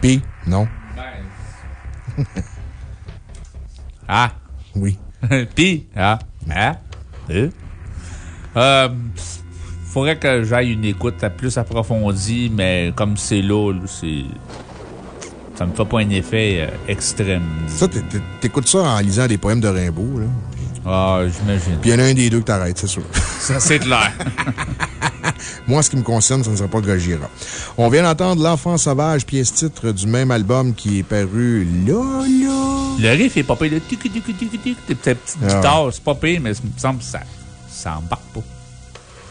Speaker 1: P, non?
Speaker 4: ah. <laughs>
Speaker 1: Oui.
Speaker 4: Puis, ah. Ah. Euh. Euh, faudrait que j'aille une écoute plus approfondie, mais comme c'est là, là, c'est. Ça me fait pas un effet euh, extrême.
Speaker 1: Ça, t'écoutes ça en lisant des poèmes de Rimbaud, là?
Speaker 4: Ah, j'imagine.
Speaker 1: Puis il y en a un des deux que t'arrêtes, c'est sûr.
Speaker 4: Ça, c'est clair. <laughs>
Speaker 1: Moi, ce qui me concerne, ce ne sera pas Gojira. On vient d'entendre L'Enfant Sauvage, pièce-titre du même album qui est paru là, là.
Speaker 4: Le riff est payé. Le tic, tic, tic, tic, tic, des petites
Speaker 1: Ah.
Speaker 4: guitares, c'est payé, mais il me semble que ça, ça embarque pas.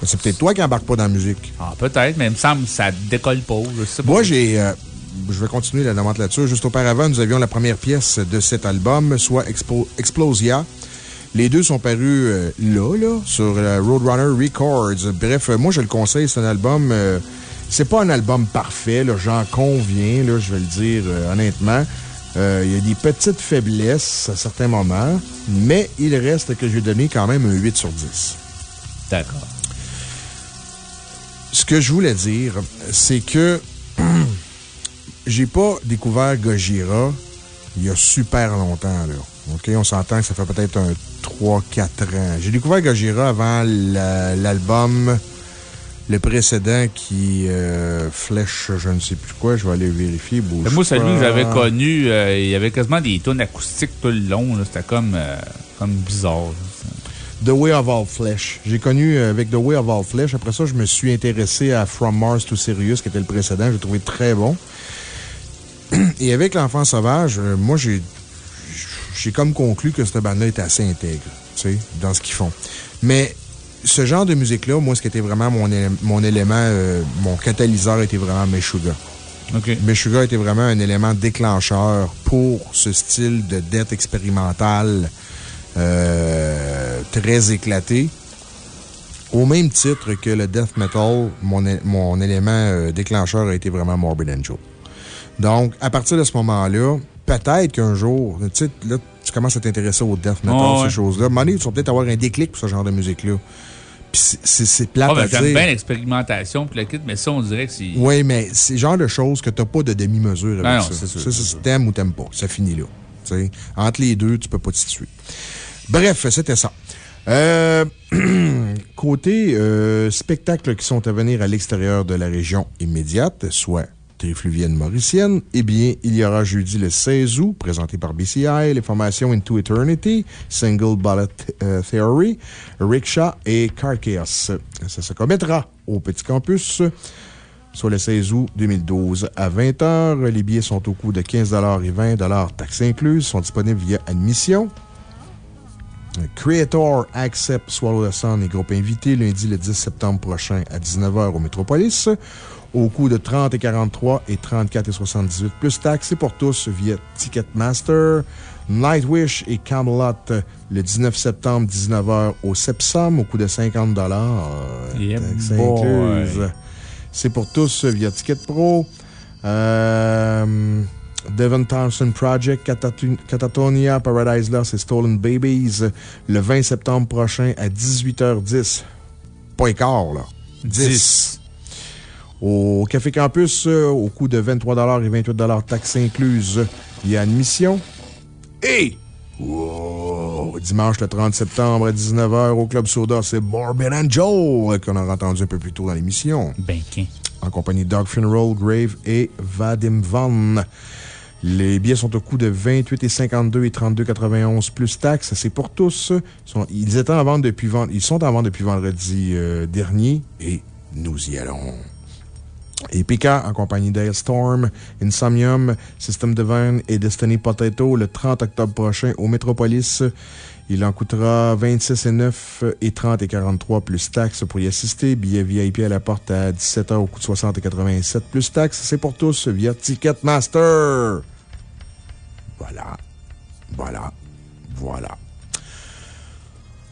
Speaker 1: C'est peut-être toi qui embarque pas dans la musique.
Speaker 4: Ah, peut-être, mais il me semble que ça décolle pas. Je sais pas.
Speaker 1: Moi, j'ai. euh, je vais continuer la nomenclature. Juste auparavant, nous avions la première pièce de cet album, soit Expo- Explosia. Les deux sont parus euh, là, là, sur euh, Roadrunner Records. Bref, euh, moi, je le conseille. C'est un album. euh, c'est pas un album parfait, j'en conviens, là, je vais le dire euh, honnêtement. Il y a des petites faiblesses à certains moments, mais il reste que je vais donner quand même un 8 sur 10.
Speaker 4: D'accord.
Speaker 1: Ce que je voulais dire, c'est que <clears throat> j'ai pas découvert Gojira il y a super longtemps, là. OK? On s'entend que ça fait peut-être un 3-4 ans. J'ai découvert Gojira avant la- l'album, le précédent qui euh, flèche, je ne sais plus quoi. Je vais aller vérifier. bouge
Speaker 4: Moi, celui que j'avais connu, euh, il y avait quasiment des tonnes acoustiques tout le long. C'était comme, euh, comme bizarre.
Speaker 1: The Way of All Flesh. J'ai connu avec The Way of All Flesh. Après ça, je me suis intéressé à From Mars to Sirius, qui était le précédent. J'ai trouvé très bon. <clears throat> Et avec L'Enfant Sauvage, euh, moi, j'ai j'ai comme conclu que cette bande-là était assez intègre, tu sais, dans ce qu'ils font. Mais ce genre de musique-là, moi, ce qui était vraiment mon, mon élément, euh, mon catalyseur était vraiment Meshuggah.
Speaker 4: OK.
Speaker 1: Meshuggah était vraiment un élément déclencheur pour ce style de dette expérimentale euh, très éclaté. Au même titre que le death metal, mon, élément euh, déclencheur a été vraiment Morbid Angel. Donc, à partir de ce moment-là, peut-être qu'un jour, tu sais, là, tu commences à t'intéresser au death metal,
Speaker 4: Oh,
Speaker 1: ces
Speaker 4: ouais.
Speaker 1: choses-là. À un moment donné, tu vas peut-être avoir un déclic pour ce genre de musique-là. Puis c'est- c'est plate
Speaker 4: Ah, ben, J'aime bien l'expérimentation puis le kit, mais ça, on dirait que c'est.
Speaker 1: Oui, mais c'est le genre de choses que tu n'as pas de demi-mesure avec
Speaker 4: Ah non,
Speaker 1: ça. Ça,
Speaker 4: c'est
Speaker 1: t'aimes ou t'aimes pas. Ça finit là. Tu sais, entre les deux, tu peux pas te situer. Bref, c'était ça. Euh, <clears throat> côté euh, spectacles qui sont à venir à l'extérieur de la région immédiate, soit trifluvienne mauricienne, eh bien, il y aura jeudi le 16 août, présenté par BCI, les formations Into Eternity, Single Bullet euh, Theory, Rickshaw et Car. Ça se commettra au Petit Campus soit le 16 août 2012 à 20h. Les billets sont au coût de 15 et 20 taxes incluses, sont disponibles via admission. Creator Accept Swallow the Sun et groupe invité lundi le 10 septembre prochain à 19h au Métropolis. Au coût de 30 et 43 et 34 et 78 plus taxes et pour tous via Ticketmaster. Nightwish et Camelot le 19 septembre 19h au Sepsum au coût de 50
Speaker 4: Yeah,
Speaker 1: taxes
Speaker 4: boy.
Speaker 1: incluses. C'est pour tous via Ticket Pro. Euh, Devon Thompson Project, Catatonia, Paradise Lost et Stolen Babies le 20 septembre prochain à 18h10. Pas écart, là. 10. Au Café Campus, euh, au coût de 23 et 28 taxes incluses, il y a admission. Et, wow, dimanche le 30 septembre à 19h au Club Soda, c'est Morbid Angel qu'on a entendu un peu plus tôt dans l'émission
Speaker 4: Ben,
Speaker 1: en compagnie Dog Funeral, Grave et Vadim Van. Les billets sont au coût de 28 et 52 et 32,91 plus taxes. C'est pour tous. Ils étaient en vente depuis Ils sont en vente depuis vendredi euh, dernier et nous y allons. Et PK en compagnie d'Ailstorm, Insomnium, System Divine et Destiny Potato le 30 octobre prochain au Metropolis. Il en coûtera 26 et 9 et 30 et 43 plus taxes pour y assister. Billet VIP à la porte à 17h au coût de 60 et 87 plus taxes. C'est pour tous via Ticketmaster. Voilà. Voilà. Voilà.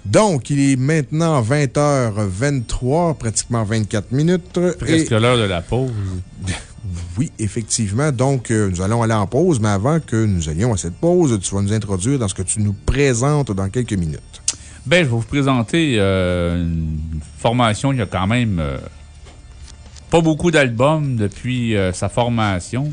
Speaker 1: Donc, il est maintenant 20h23, pratiquement 24 minutes.
Speaker 4: Presque
Speaker 1: Et-
Speaker 4: l'heure de la pause. <laughs>
Speaker 1: oui, effectivement. Donc, euh, nous allons aller en pause, mais avant que nous allions à cette pause, tu vas nous introduire dans ce que tu nous présentes dans quelques minutes.
Speaker 4: Ben, je vais vous présenter euh, une formation qui a quand même euh, pas beaucoup d'albums depuis sa formation.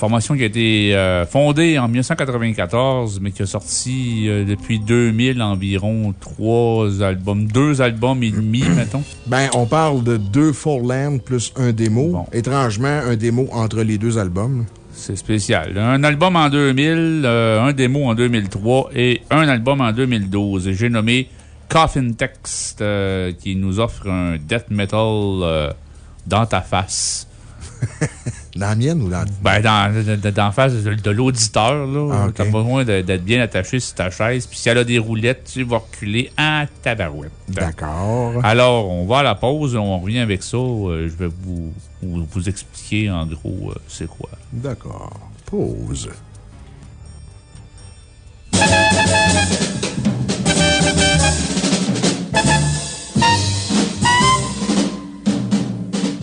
Speaker 4: Formation qui a été euh, fondée en 1994, mais qui a sorti euh, depuis 2000 environ trois albums, deux albums et demi, <clears throat> mettons.
Speaker 1: Ben, on parle de deux full length plus un démo. Étrangement, un démo entre les deux albums.
Speaker 4: C'est spécial. Un album en 2000, euh, un démo en 2003 et un album en 2012. J'ai nommé Coffin Text, qui nous offre un death metal dans ta face. <laughs>
Speaker 1: dans la mienne ou dans.
Speaker 4: Ben, dans, dans, face de, l'auditeur, là. Ah, T'as besoin d'être bien attaché sur ta chaise. Puis si elle a des roulettes, tu vas reculer en tabarouette.
Speaker 1: D'accord.
Speaker 4: Alors, on va à la pause. On revient avec ça. Euh, je vais vous, vous, expliquer en gros euh, c'est quoi.
Speaker 1: D'accord. Pause.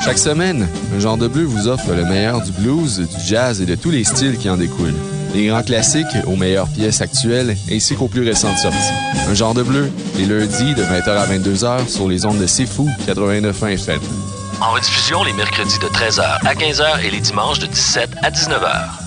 Speaker 7: Chaque semaine, un genre de bleu vous offre le meilleur du blues, du jazz et de tous les styles qui en découlent. Les grands classiques aux meilleures pièces actuelles ainsi qu'aux plus récentes sorties. Un genre de bleu, les lundis de 20h à 22h sur les ondes de C'est Fou 89.1 FM.
Speaker 5: En rediffusion les mercredis de 13h à 15h et les dimanches de 17 à 19h.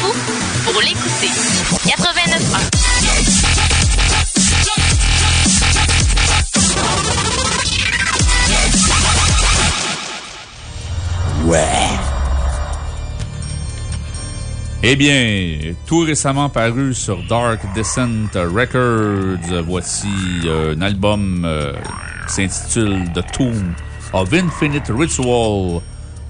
Speaker 3: Pour l'écouter. 89 ans.
Speaker 5: Ouais.
Speaker 4: Eh bien, tout récemment paru sur Dark Descent Records, voici euh, un album euh, qui s'intitule The Tomb of Infinite Ritual.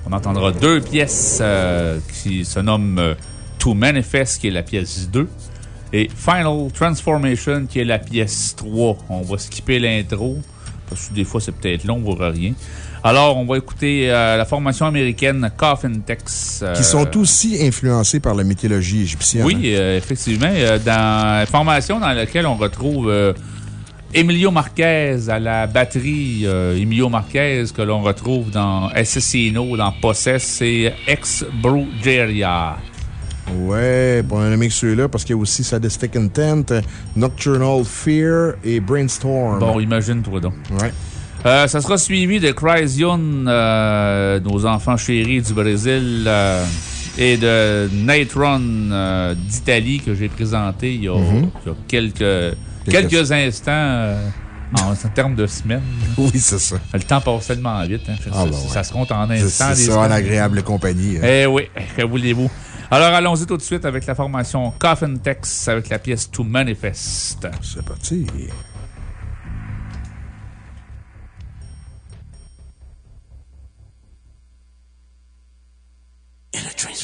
Speaker 4: On entendra deux pièces euh, qui se nomment To Manifest, qui est la pièce 2, et Final Transformation, qui est la pièce 3. On va skipper l'intro, parce que des fois, c'est peut-être long, on verra rien. Alors, on va écouter euh, la formation américaine Coffin Tex.
Speaker 1: qui sont aussi influencés par la mythologie égyptienne.
Speaker 4: Oui, euh, effectivement. dans la formation dans laquelle on retrouve Emilio Marquez à la batterie. Emilio Marquez que l'on retrouve dans Assassino, dans Possess et Ex Brugeria.
Speaker 1: Ouais, pour un que ceux-là, parce qu'il y a aussi Sadistic Intent, Nocturnal Fear et Brainstorm.
Speaker 4: Bon, imagine-toi donc.
Speaker 1: Ouais.
Speaker 4: Euh, ça sera suivi de Chrysion, euh, nos enfants chéris du Brésil, euh, et de Nitron d'Italie que j'ai présenté il y a,
Speaker 1: mm-hmm.
Speaker 4: quelques, quelques instants. En, termes de semaines.
Speaker 1: Oui, c'est ça.
Speaker 4: Le temps passe tellement vite. Hein. Ah, ça, ça, se compte en instants.
Speaker 1: C'est ça, en agréable compagnie. Hein.
Speaker 4: Eh oui, que voulez-vous? Alors, allons-y tout de suite avec la formation Coffin Tex avec la pièce To Manifest.
Speaker 1: C'est parti. In a trace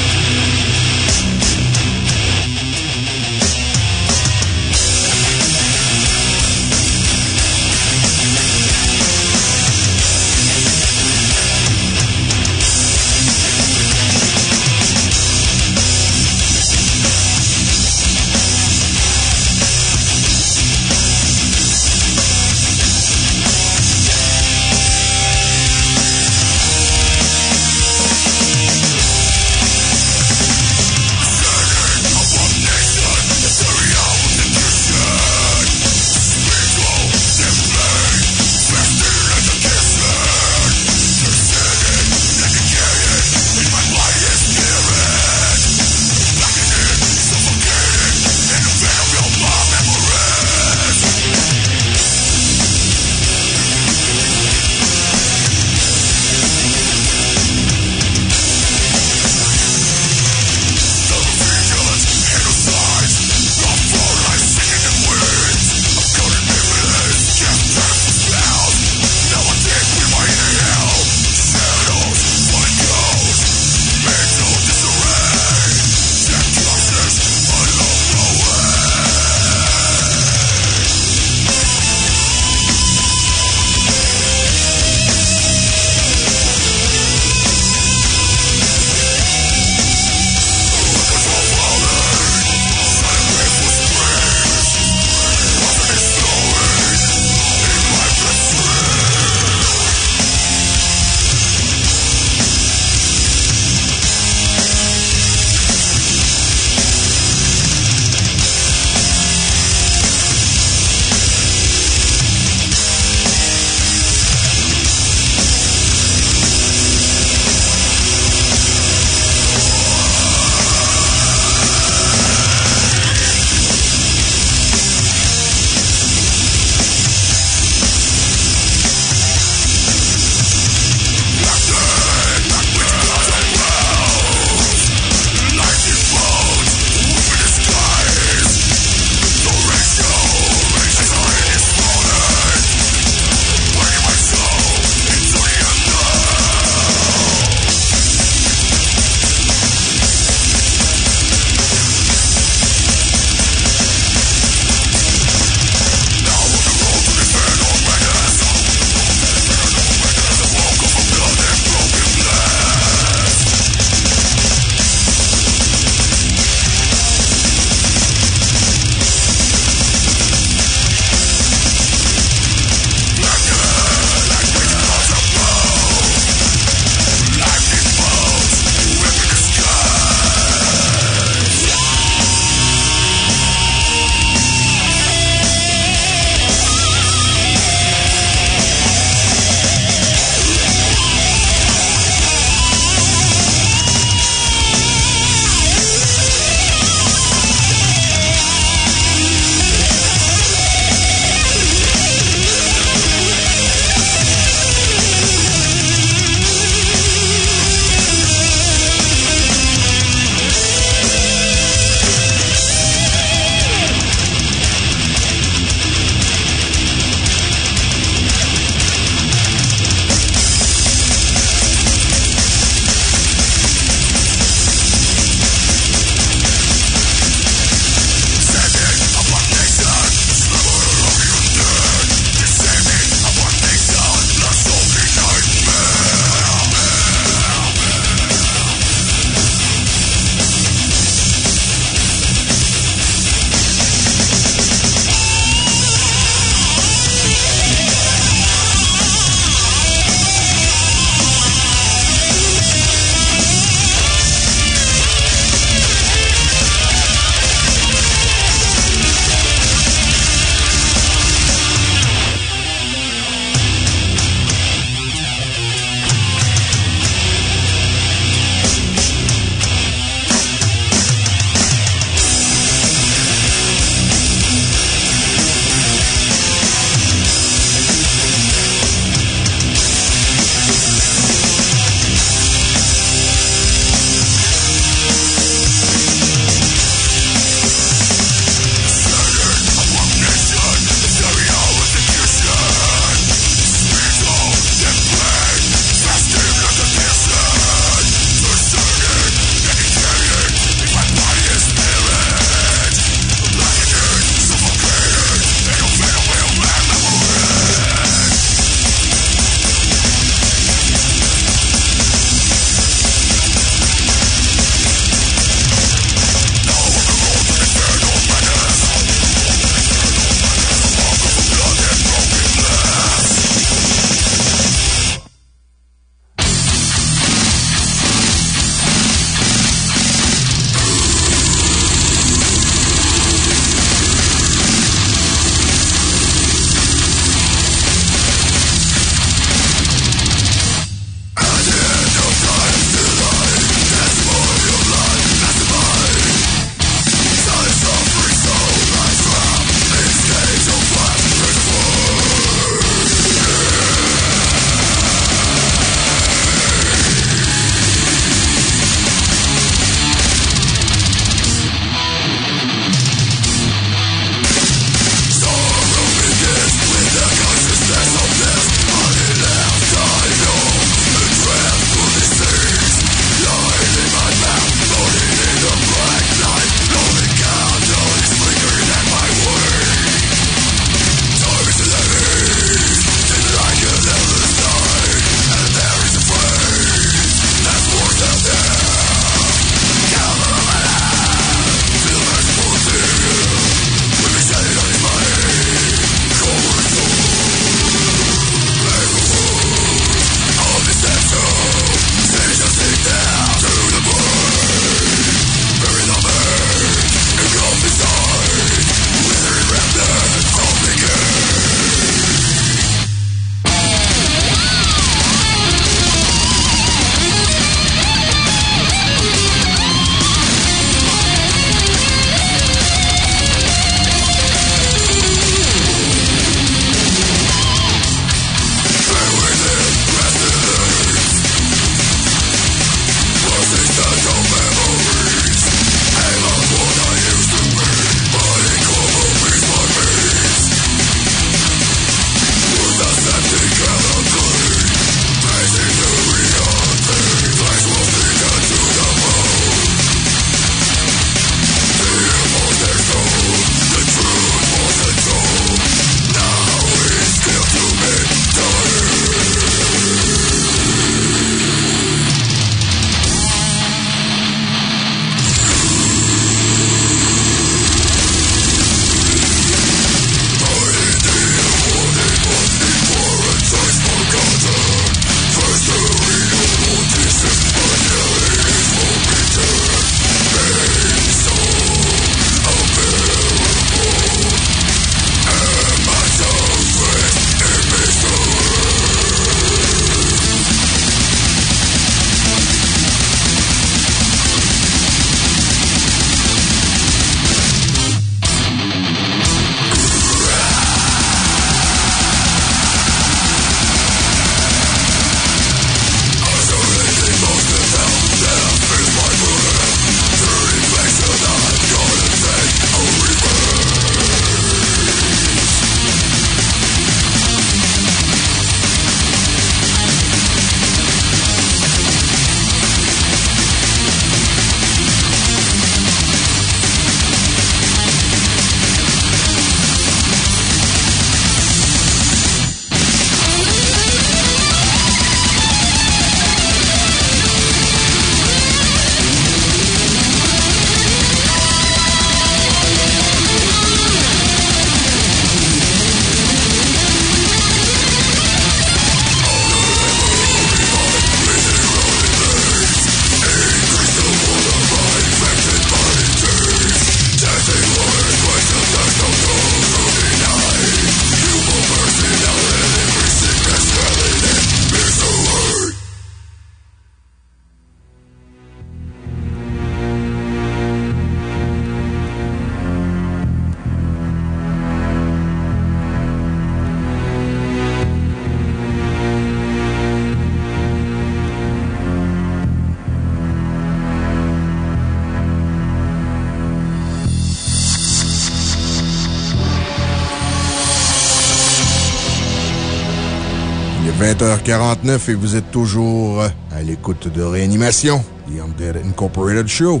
Speaker 1: 20h49 et vous êtes toujours à l'écoute de Réanimation, The Undead Incorporated Show.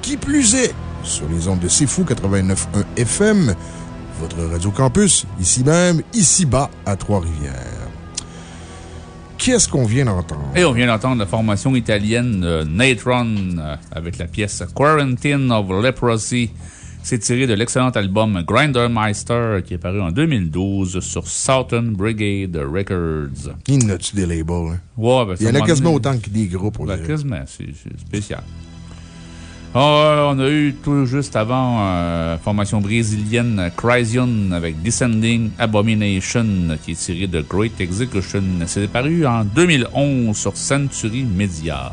Speaker 1: Qui plus est, sur les ondes de C'est Fou 89.1 FM, votre radio campus, ici même, ici-bas, à Trois-Rivières. Qu'est-ce qu'on vient d'entendre?
Speaker 4: Et on vient d'entendre la formation italienne Natron euh, avec la pièce Quarantine of Leprosy. C'est tiré de l'excellent album Grindermeister qui est paru en 2012 sur Southern Brigade Records.
Speaker 1: Il y en a-tu des labels? Hein?
Speaker 4: Ouais, ben,
Speaker 1: Il y en a quasiment autant que des groupes.
Speaker 4: Ben,
Speaker 1: dirait.
Speaker 4: quasiment, c'est spécial. Ah, on a eu tout juste avant euh, formation brésilienne euh, Chrysion avec Descending Abomination qui est tiré de Great Execution. C'est paru en 2011 sur Century Media.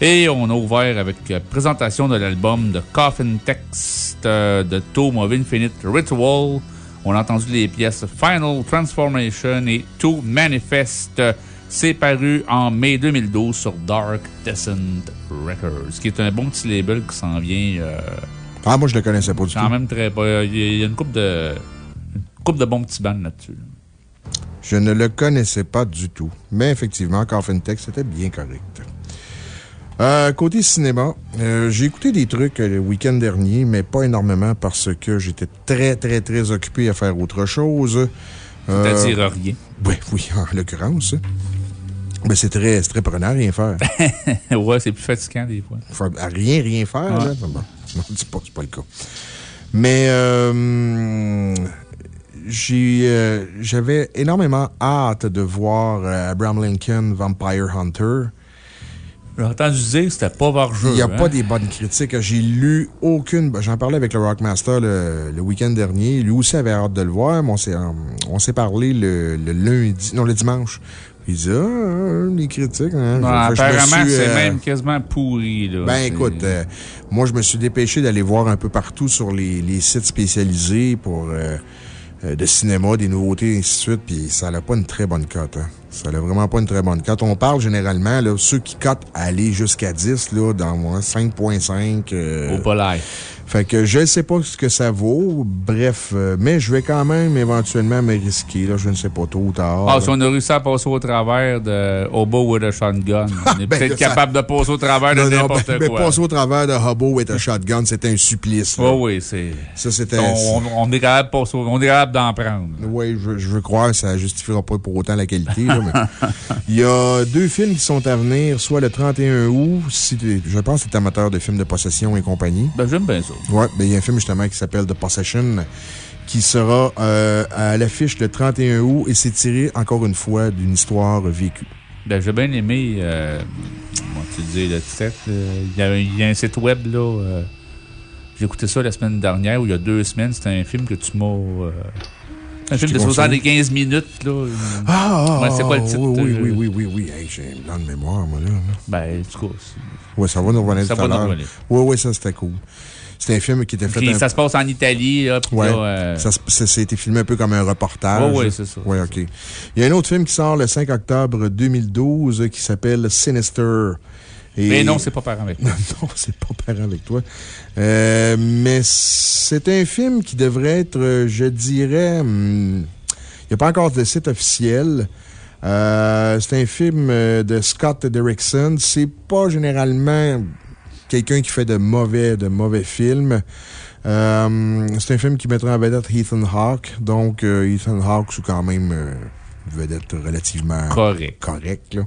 Speaker 4: Et on a ouvert avec euh, présentation de l'album de Coffin Text euh, de Tome of Infinite Ritual. On a entendu les pièces Final Transformation et To Manifest. C'est paru en mai 2012 sur Dark Descent Records, qui est un bon petit label qui s'en vient euh,
Speaker 1: Ah, moi, je le connaissais pas du tout.
Speaker 4: quand même très. pas- Il y a une couple de, une de bons petits bands là-dessus.
Speaker 1: Je ne le connaissais pas du tout. Mais effectivement, Coffin Tech, c'était bien correct. Euh, côté cinéma, euh, j'ai écouté des trucs euh, le week-end dernier, mais pas énormément parce que j'étais très, très, très occupé à faire autre chose. Euh,
Speaker 4: C'est-à-dire rien.
Speaker 1: Oui, <laughs> oui, en l'occurrence. Mais c'est très, très prenant à rien faire. <laughs>
Speaker 4: ouais, c'est plus fatigant des fois.
Speaker 1: À rien, rien faire,
Speaker 4: Ouais.
Speaker 1: là. Bon, <laughs> c'est pas, le cas. Mais, euh, euh, j'avais énormément hâte de voir euh, Abraham Lincoln Vampire Hunter.
Speaker 4: J'ai entendu dire que c'était pas vargeux.
Speaker 1: Il n'y a
Speaker 4: hein?
Speaker 1: pas des bonnes critiques. J'ai lu aucune. J'en parlais avec le Rockmaster le, le week-end dernier. Lui aussi avait hâte de le voir, mais on s'est, euh, on s'est parlé le, le lundi, non, le dimanche. Il dit, ah, ah, les critiques, hein.
Speaker 4: Non, apparemment, c'est
Speaker 1: euh,
Speaker 4: même quasiment pourri. Là.
Speaker 1: Ben écoute, euh, moi je me suis dépêché d'aller voir un peu partout sur les, les sites spécialisés pour euh, euh, de cinéma, des nouveautés, et ainsi de suite, puis ça n'a pas une très bonne cote. Hein. Ça n'a vraiment pas une très bonne cote. On parle généralement, là, ceux qui cotent aller jusqu'à 10, là, dans moi, 5.5. euh,
Speaker 4: Au polaire.
Speaker 1: Fait que je ne sais pas ce que ça vaut. Bref, euh, mais je vais quand même éventuellement me risquer, là, je ne sais pas, tôt ou tard.
Speaker 4: Ah, si on a réussi à passer au travers de Hobo with a Shotgun, on est
Speaker 1: Ben,
Speaker 4: peut-être
Speaker 1: ça-
Speaker 4: capable de passer au travers de
Speaker 1: Non,
Speaker 4: n'importe
Speaker 1: ben, mais
Speaker 4: quoi.
Speaker 1: passer au travers de Hobo et un shotgun, c'était un supplice. là.
Speaker 4: Oui, oui, c'est.
Speaker 1: Ça, c'était.
Speaker 4: On, est capable, de passer on est capable d'en prendre.
Speaker 1: Oui, je, je veux croire que ça ne justifiera pas pour autant la qualité. là, mais Il y a deux films qui sont à venir, soit le 31 août, si je pense que tu es amateur de films de possession et compagnie.
Speaker 4: Ben, j'aime bien ça.
Speaker 1: Oui, ben, il y a un film justement qui s'appelle The Possession qui sera euh, à l'affiche le 31 août et c'est tiré encore une fois d'une histoire vécue.
Speaker 4: Ben, j'ai bien aimé, euh, comment tu dis, le titre. euh, Il y, a un- il y a un site web, là. j'ai écouté ça la semaine dernière ou il y a deux semaines. C'était un film que tu m'as. un film de
Speaker 1: t'ai conseillé.
Speaker 4: 75 minutes, là.
Speaker 1: Ah,
Speaker 4: Ouais, c'est quoi le titre?
Speaker 1: Oui, oui, oui, oui, oui. Hey, j'ai un blanc de mémoire, moi, là.
Speaker 4: Ben, du coup,
Speaker 1: Oui, ça va nous revenir
Speaker 4: Ça
Speaker 1: tout à
Speaker 4: va nous
Speaker 1: l'heure.
Speaker 4: revenir.
Speaker 1: Oui, oui, ça, c'était cool. C'était un film qui était fait. Un-
Speaker 4: ça se passe en Italie, là. Puis
Speaker 1: Ouais.
Speaker 4: là, euh,
Speaker 1: Ça, a été filmé un peu comme un reportage.
Speaker 4: Ouais, ouais, c'est ça.
Speaker 1: Ouais, OK. Il y a un autre film qui sort le 5 octobre 2012 qui s'appelle Sinister. Et-
Speaker 4: Mais non, c'est pas parent avec <laughs> moi.
Speaker 1: non, c'est pas parent avec toi. Euh, mais c'est un film qui devrait être, je dirais, hum, il n'y a pas encore de site officiel. Euh, c'est un film de Scott Derrickson. C'est pas généralement quelqu'un qui fait de mauvais, de mauvais films. Euh, c'est un film qui mettra en vedette Ethan Hawke. Donc, euh, Ethan Hawke, c'est quand même euh, une vedette relativement
Speaker 4: Correct.
Speaker 1: correct.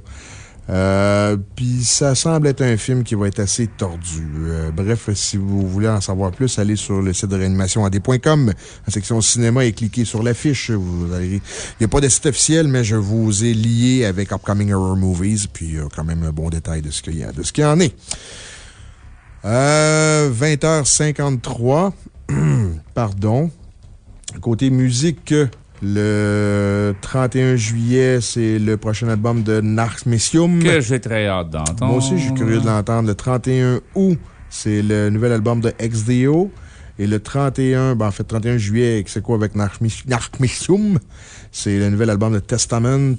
Speaker 1: Euh, Puis ça semble être un film qui va être assez tordu. Euh, bref, si vous voulez en savoir plus, allez sur le site de réanimation AD.com, la section cinéma et cliquez sur l'affiche. Vous allez- Il n'y a pas de site officiel, mais je vous ai lié avec Upcoming Horror Movies, puis il y a quand même un bon détail de ce qu'il y a, de ce qu'il y en est. Euh, 20h53. <clears throat> Pardon. Côté musique, le 31 juillet, c'est le prochain album de Narcmessium.
Speaker 4: Que j'ai très hâte d'entendre.
Speaker 1: Moi aussi, je suis curieux de l'entendre. Le 31 août, c'est le nouvel album de XDO. Et le 31, ben en fait, 31 juillet, c'est quoi avec Narcmessium? C'est le nouvel album de Testament.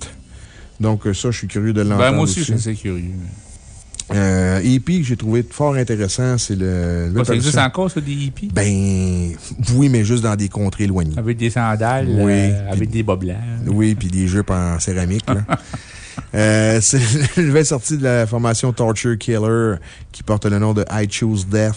Speaker 1: Donc, euh, ça, je suis curieux de l'entendre.
Speaker 4: Ben, moi aussi, je suis assez curieux.
Speaker 1: Euh, EP que j'ai trouvé fort intéressant, c'est le.
Speaker 4: Ça existe encore, ça, des hippies?
Speaker 1: Ben, oui, mais juste dans des contrées éloignées.
Speaker 4: Avec des sandales,
Speaker 1: Oui,
Speaker 4: euh, avec des bas blancs.
Speaker 1: Oui, puis des jupes en céramique. là. <laughs> Euh, c'est <laughs> une nouvelle sortie de la formation Torture Killer qui porte le nom de I Choose Death,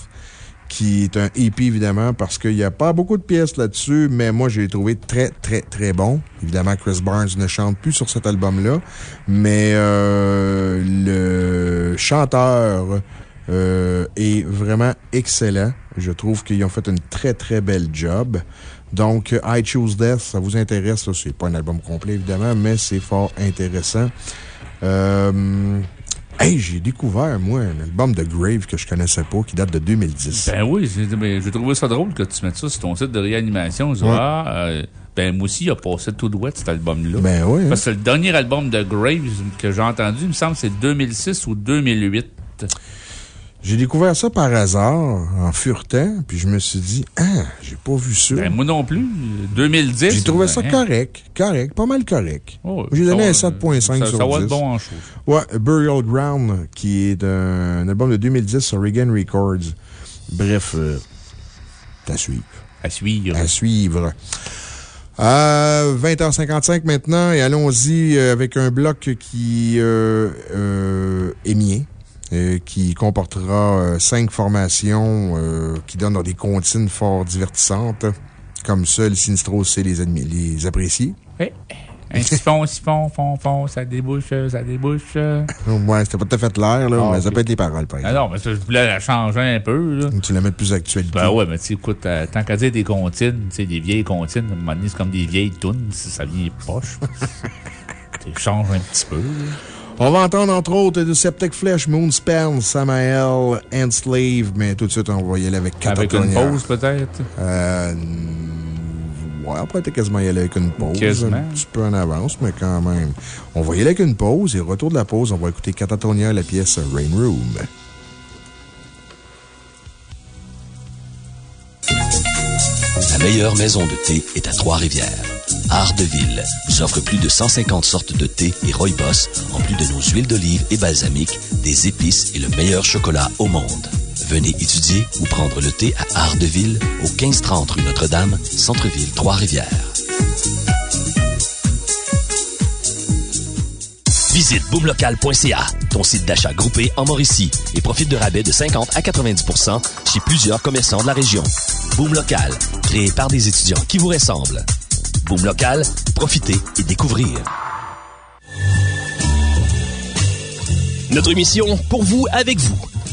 Speaker 1: qui est un EP évidemment parce qu'il n'y a pas beaucoup de pièces là-dessus, mais moi je l'ai trouvé très, très, très bon. Évidemment, Chris Barnes ne chante plus sur cet album-là, mais euh, le chanteur euh, est vraiment excellent. Je trouve qu'ils ont fait une très, très belle job. Donc, I Choose Death, ça vous intéresse. C'est pas un album complet, évidemment, mais c'est fort intéressant. Euh, hey, j'ai découvert, moi, un album de Grave que je connaissais pas, qui date de 2010.
Speaker 4: Ben oui, j'ai ben, j'ai trouvé ça drôle que tu mettes ça sur ton site de réanimation.
Speaker 1: Ouais.
Speaker 4: ah, euh, ben moi aussi, il a passé tout droit cet album-là.
Speaker 1: Ben oui, hein.
Speaker 4: Parce que le dernier album de Graves que j'ai entendu, il me semble que c'est 2006 ou 2008.
Speaker 1: J'ai découvert ça par hasard, en furetant, puis je me suis dit, ah, j'ai pas vu ça.
Speaker 4: Ben moi non plus. 2010.
Speaker 1: J'ai trouvé ça
Speaker 4: ben,
Speaker 1: correct, correct, pas mal correct.
Speaker 4: Oh,
Speaker 1: J'ai donné un
Speaker 4: ça,
Speaker 1: 7.5
Speaker 4: ça-
Speaker 1: sur
Speaker 4: Ça va
Speaker 1: 10.
Speaker 4: être bon en chose.
Speaker 1: Ouais, Burial Ground, qui est un, un album de 2010 sur Reagan Records. Bref, euh, à suivre.
Speaker 4: À suivre.
Speaker 1: À suivre. Euh, 20h55 maintenant, et allons-y euh, avec un bloc qui euh, est mien. Euh, qui comportera euh, cinq formations euh, qui donnent des comptines fort divertissantes. Comme ça, le Sinistro sait les, les apprécier.
Speaker 4: Oui. Un siphon, siphon, fond, fond, ça débouche, ça débouche.
Speaker 1: Ouais, c'était pas tout à fait l'air, là,
Speaker 4: Ah,
Speaker 1: mais ça peut être les paroles, par
Speaker 4: Ah
Speaker 1: exemple.
Speaker 4: non, mais ça, je voulais la changer un peu, là.
Speaker 1: Tu la mets plus actualité.
Speaker 4: Ben ouais, mais tu sais, écoute, euh, tant qu'à dire des comptines, tu sais, des vieilles comptines, à un moment donné, c'est comme des vieilles tunes, ça ça vient poche. <laughs> tu changes un petit peu, là.
Speaker 1: On va entendre entre autres de Septic Flesh, Moonspan, Samael, Enslave, mais tout de suite, on va y aller avec
Speaker 4: Avec une
Speaker 1: Catatonia.
Speaker 4: pause, peut-être?
Speaker 1: Euh, ouais, peut être quasiment y aller avec une pause.
Speaker 4: Quasiment.
Speaker 1: Un petit peu en avance, mais quand même. On va y aller avec une pause et retour de la pause, on va écouter Catatonia, la pièce Rain Room.
Speaker 5: La meilleure maison de thé est à Trois-Rivières. Ardeville vous offre plus de 150 sortes de thé et rooibos, en plus de nos huiles d'olive et balsamiques, des épices et le meilleur chocolat au monde. Venez étudier ou prendre le thé à Ardeville, au 1530 rue Notre-Dame, Centre-Ville, Trois-Rivières. Visite boomlocal.ca, ton site d'achat groupé en Mauricie, et profite de rabais de 50 à 90% chez plusieurs commerçants de la région. Boom Local, créé par des étudiants qui vous ressemblent. Boom Local, profitez et découvrir.
Speaker 2: Notre mission, pour vous, avec vous.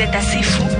Speaker 8: Vous êtes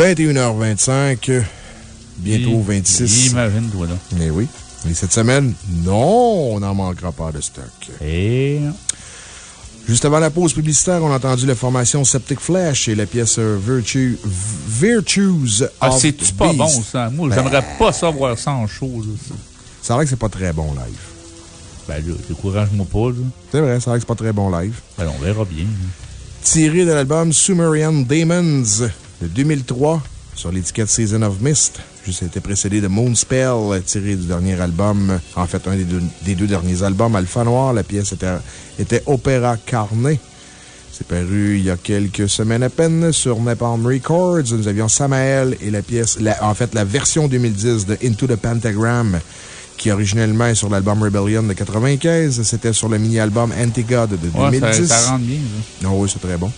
Speaker 1: 21h25, bientôt 26.
Speaker 4: Imagine-toi là.
Speaker 1: Mais oui. Et cette semaine, non, on n'en manquera pas de stock.
Speaker 4: Et.
Speaker 1: Juste avant la pause publicitaire, on a entendu la formation Septic Flash et la pièce Virtue, Virtues
Speaker 4: Ah,
Speaker 1: of the
Speaker 4: pas bon, ça? Moi,
Speaker 1: Ben,
Speaker 4: j'aimerais pas savoir ça en show, là, ça.
Speaker 1: C'est vrai que c'est pas très bon live.
Speaker 4: Ben là, décourage-moi pas, là.
Speaker 1: C'est vrai, c'est vrai que c'est pas très bon live.
Speaker 4: Ben, on verra bien.
Speaker 1: Tiré de l'album Sumerian Demons de 2003 sur l'étiquette Season of Mist. Juste été précédé de Moonspell, tiré du dernier album, en fait, un des deux, des deux derniers albums, Alpha Noir. La pièce était, était Opéra Carné. C'est paru il y a quelques semaines à peine sur Napalm Records. Nous avions Samael et la pièce, la- en fait, la version 2010 de Into the Pentagram, qui originellement est sur l'album Rebellion de 95. C'était sur le mini-album Antigod de
Speaker 4: Ouais,
Speaker 1: 2010.
Speaker 4: ça, ça rentre bien, ça.
Speaker 1: Non, oui, c'est très bon.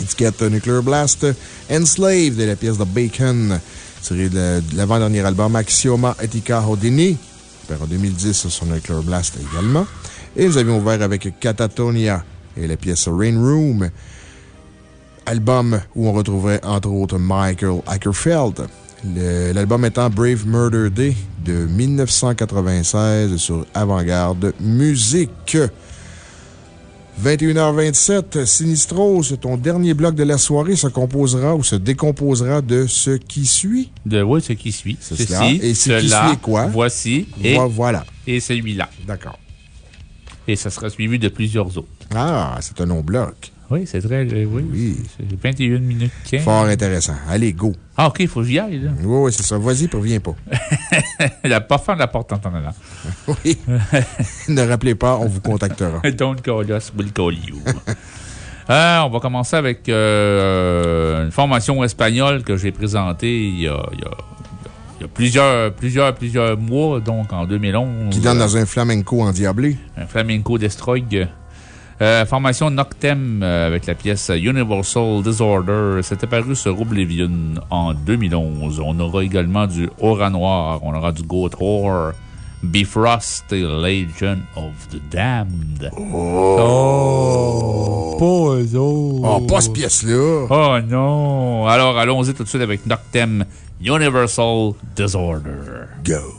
Speaker 1: Étiquette Nuclear Blast, Enslaved de la pièce de Bacon, tirée de, de l'avant-dernier album Axioma Etika Houdini, en 2010 sur Nuclear Blast également. Et nous avions ouvert avec Catatonia et la pièce Rain Room, album où on retrouverait entre autres Michael Ackerfeld. L'album étant Brave Murder Day de 1996 sur Avant-Garde Musique. 21h27, Sinistros, ton dernier bloc de la soirée se composera ou se décomposera de ce qui suit?
Speaker 4: De, oui, ce qui suit.
Speaker 1: C'est
Speaker 4: Ceci.
Speaker 1: Et ce qui suit quoi?
Speaker 4: Voici. Et,
Speaker 1: Vo- voilà.
Speaker 4: et celui-là.
Speaker 1: D'accord.
Speaker 4: Et ça sera suivi de plusieurs autres.
Speaker 1: Ah, c'est un long bloc.
Speaker 4: Oui, c'est très. oui.
Speaker 1: Oui.
Speaker 4: C'est 21 minutes 15.
Speaker 1: Fort intéressant. Allez, go.
Speaker 4: Ah, OK, il faut que j'y aille, là.
Speaker 1: Oui, oui, c'est ça. Vas-y, reviens pas. <laughs>
Speaker 4: La pas faire la porte en t'en allant. <laughs>
Speaker 1: Oui. <laughs> ne rappelez pas, on vous contactera.
Speaker 4: Don't call us, we'll call you. Euh, on va commencer avec euh, une formation espagnole que j'ai présentée il y a, il y a- il y a plusieurs, plusieurs, plusieurs mois, donc en 2011.
Speaker 1: Qui donne dans un flamenco endiablé.
Speaker 4: Un flamenco destroy. Euh, formation Noctem euh, avec la pièce Universal Disorder. C'était paru sur Oblivion en 2011. On aura également du Aura Noir. On aura du Goat Whore, Bifrost et Legion of the Damned. Oh! Pas eux autres.
Speaker 1: Oh, pas cette pièce-là.
Speaker 4: Oh non! Alors allons-y tout de suite avec Noctem Universal Disorder.
Speaker 1: Go!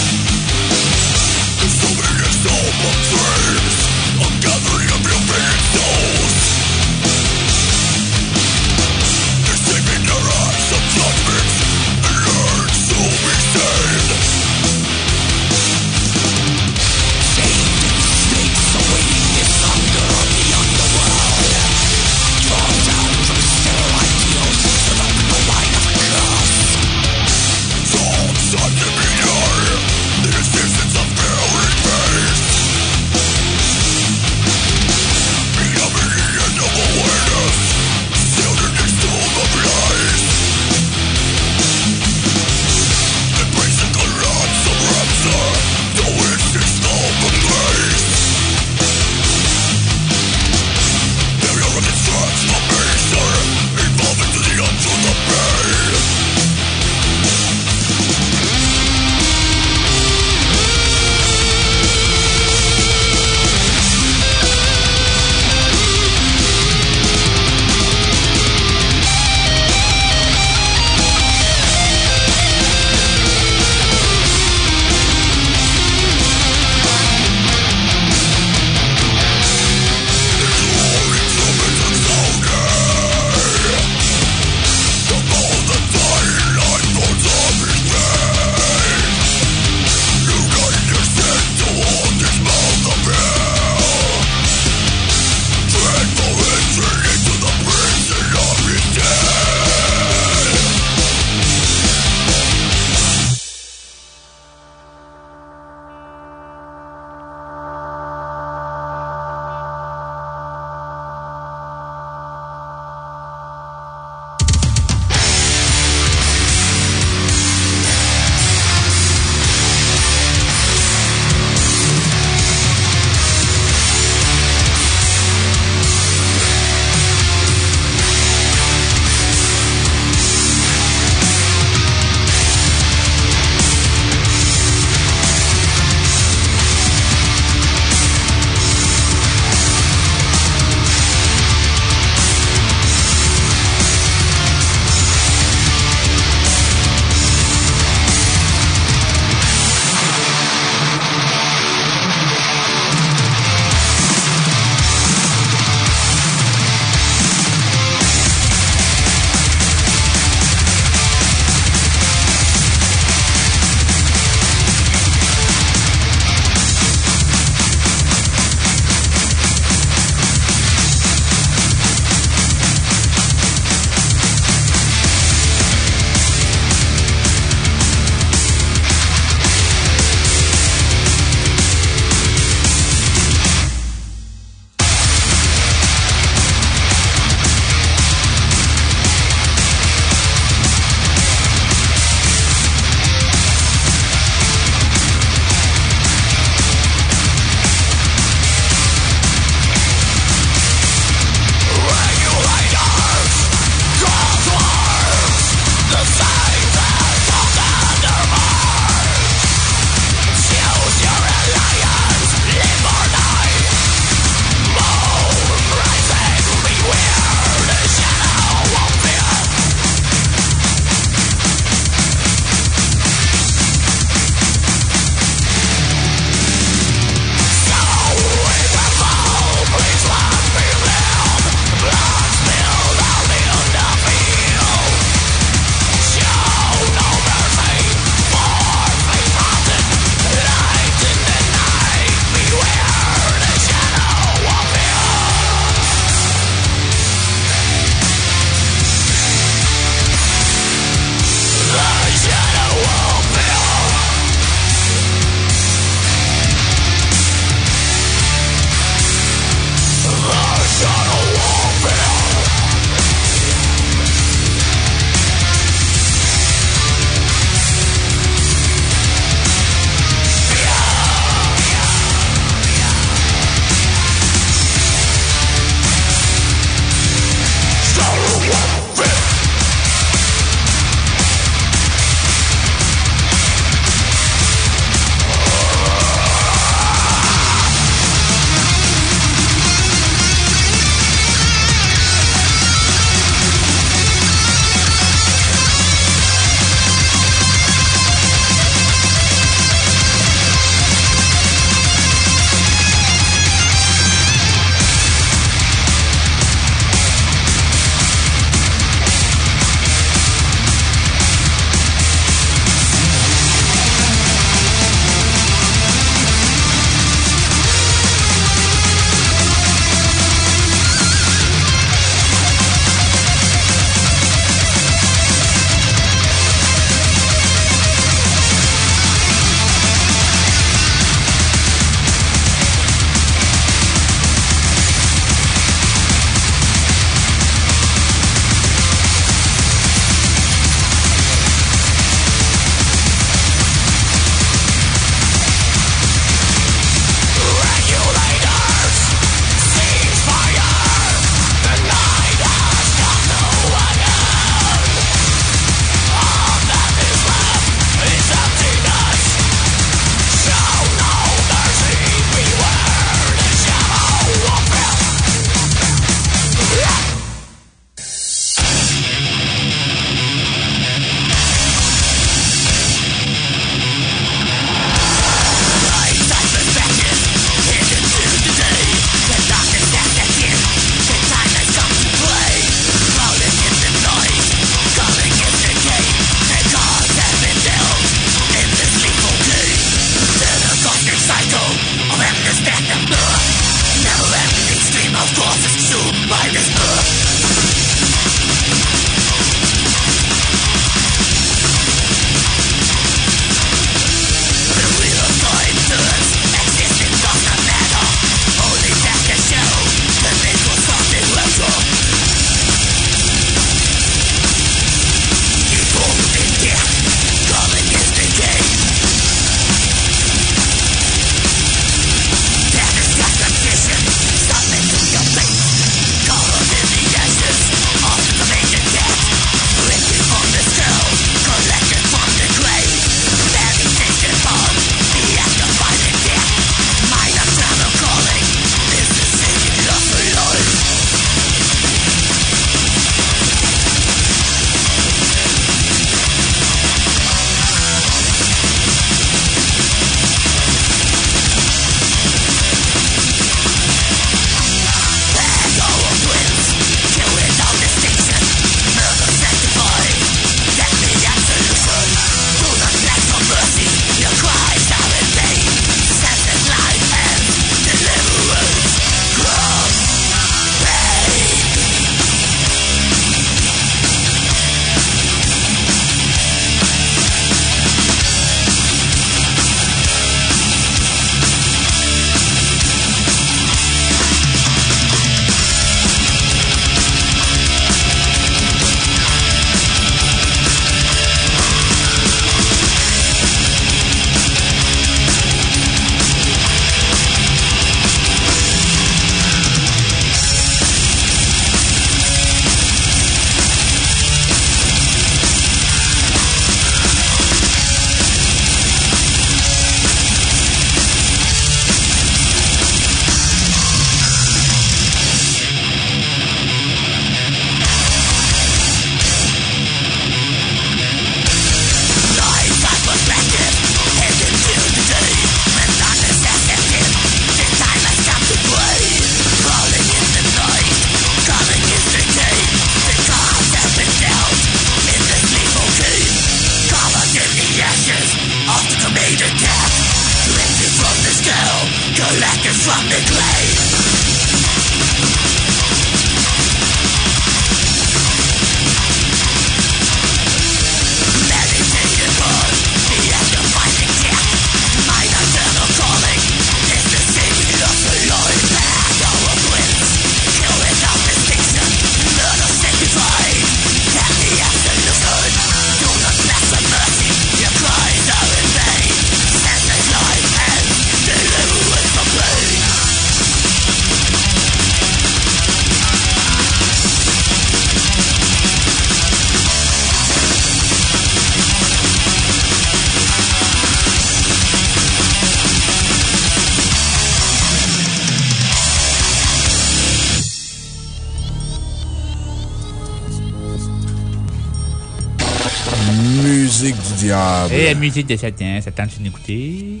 Speaker 1: Musique
Speaker 4: de Satan, Satan, tu d'écouter.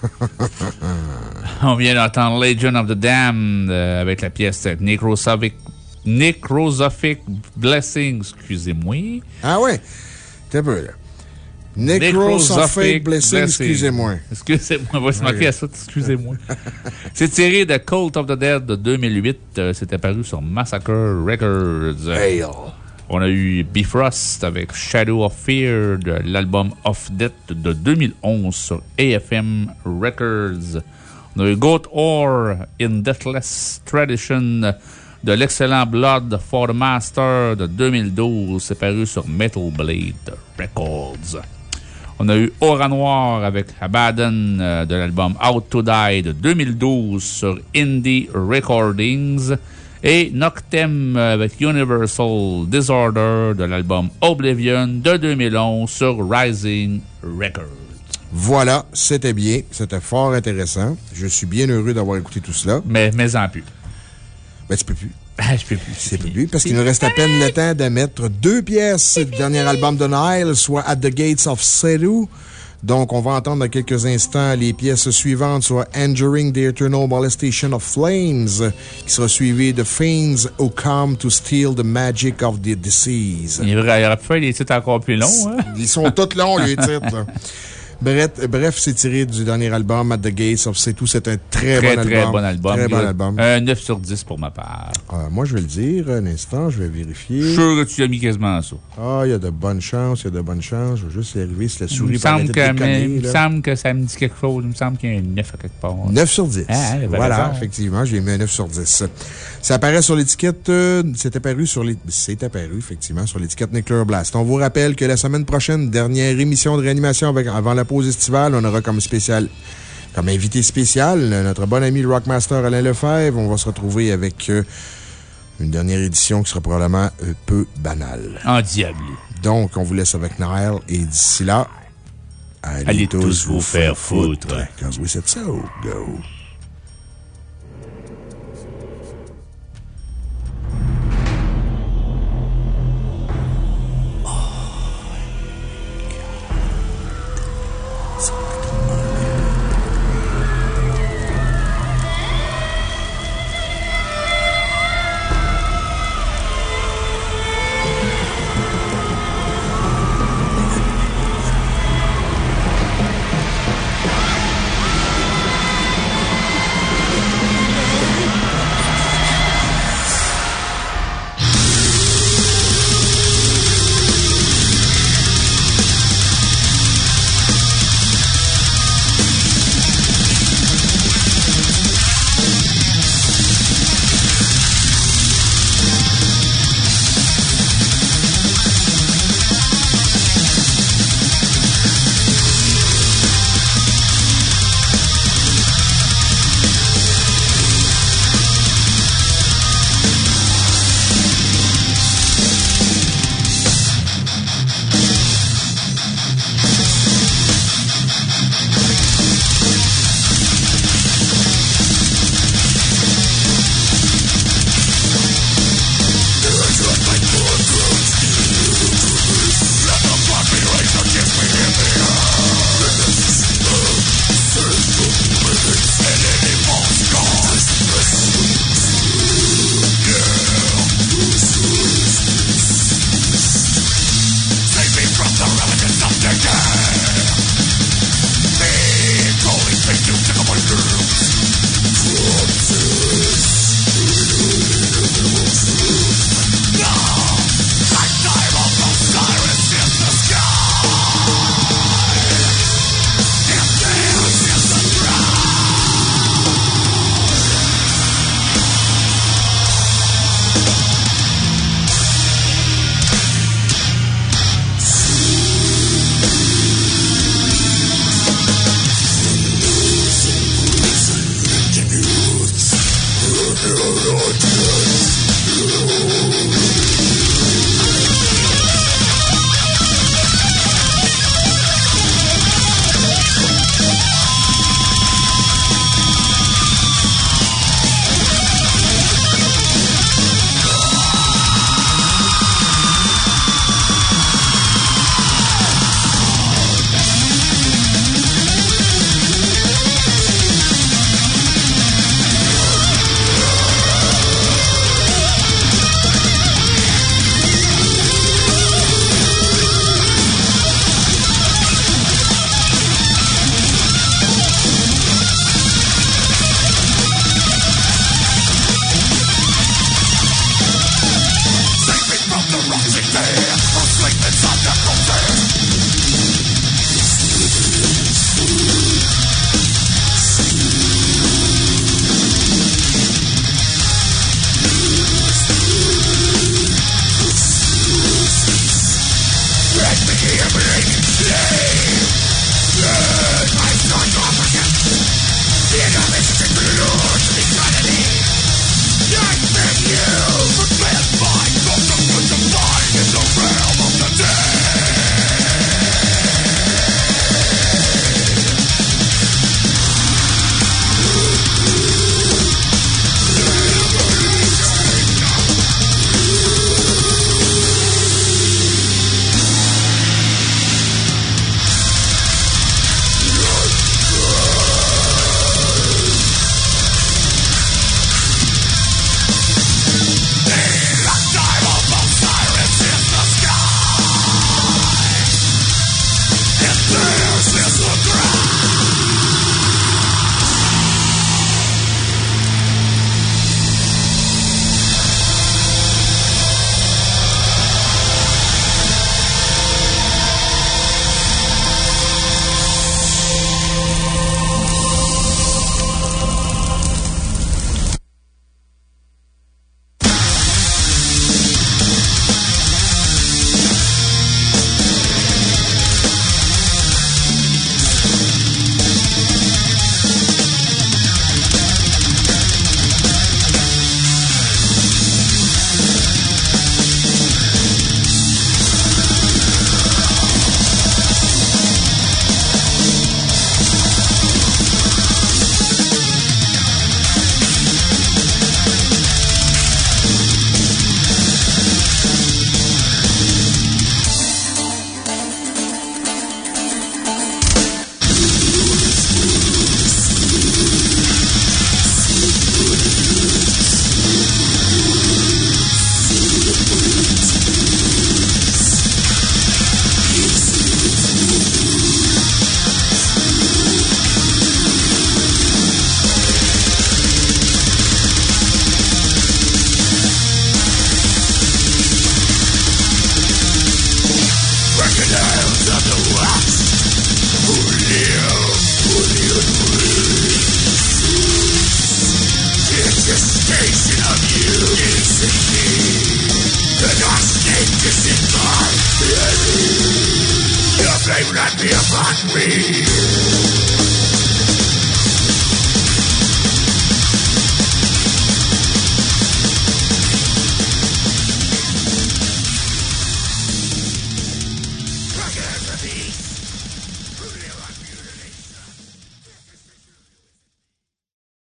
Speaker 4: <laughs> On vient d'entendre Legion of the Damned euh, avec la pièce Necrosophic, Necrosophic Blessing, excusez-moi.
Speaker 1: Ah ouais? T'es un peu là. Necrosophic Blessing, excusez-moi.
Speaker 4: Excusez-moi, on va se à ça, excusez-moi. <laughs> C'est tiré de Cult of the Dead de 2008. euh, C'est apparu sur Massacre Records.
Speaker 1: Hail.
Speaker 4: On a eu Bifrost avec Shadow of Fear de l'album Of Death de 2011 sur AFM Records. On a eu Goat Ore in Deathless Tradition de l'excellent Blood for the Master de 2012. C'est paru sur Metal Blade Records. On a eu Aura Noir avec Abaddon euh, de l'album Out to Die de 2012 sur Indie Recordings. Et Noctem avec Universal Disorder de l'album Oblivion de 2011 sur Rising Records.
Speaker 1: Voilà, c'était bien. C'était fort intéressant. Je suis bien heureux d'avoir écouté tout cela.
Speaker 4: Mais, mais en plus.
Speaker 1: Ben, tu peux plus. <laughs>
Speaker 4: Ah, je peux plus.
Speaker 1: C'est plus, parce qu'il nous reste à peine le temps de mettre deux pièces du dernier album de Nile, soit At the Gates of Seru. Donc, on va entendre dans quelques instants les pièces suivantes, soit Enduring the Eternal Molestation of Flames, qui sera suivi de Fiends Who Come to Steal the Magic of the Disease.
Speaker 4: Il aurait pu faire des titres encore plus longs. Hein?
Speaker 1: Ils sont tous longs, les titres. <laughs> Bref, bref c'est tiré du dernier album, At the Gates of C'est tout. C'est un très,
Speaker 4: Très,
Speaker 1: bon
Speaker 4: très
Speaker 1: album.
Speaker 4: bon album.
Speaker 1: Très bon album.
Speaker 4: Un 9 sur 10 pour ma part.
Speaker 1: Euh, moi, je vais le dire un instant, je vais
Speaker 4: Je
Speaker 1: vérifier.
Speaker 4: suis sûr que tu as mis quasiment ça.
Speaker 1: Ah, il y a de bonnes chances, il y a de bonnes chances. Je vais juste y arriver si la
Speaker 4: Il
Speaker 1: souris
Speaker 4: me semble, que,
Speaker 1: de déconner,
Speaker 4: mais, il me semble que ça me dit quelque chose. Il me semble qu'il y a un 9 à quelque part.
Speaker 1: 9 sur 10.
Speaker 4: Ah, ben,
Speaker 1: voilà,
Speaker 4: raison.
Speaker 1: effectivement, j'ai mis un 9 sur 10. Ça apparaît sur l'étiquette, euh, c'est apparu sur les, c'est apparu, effectivement, sur l'étiquette Nuclear Blast. On vous rappelle que la semaine prochaine, dernière émission de réanimation avec- avant la pause estivale, on aura comme spécial, comme invité spécial, notre bon ami le Rockmaster Alain Lefebvre. On va se retrouver avec euh, une dernière édition qui sera probablement un peu banale.
Speaker 4: Endiablé.
Speaker 1: Donc, on vous laisse avec Nile et d'ici là, allez,
Speaker 4: Allez tous vous faire foutre.
Speaker 1: Cause we said so. Go.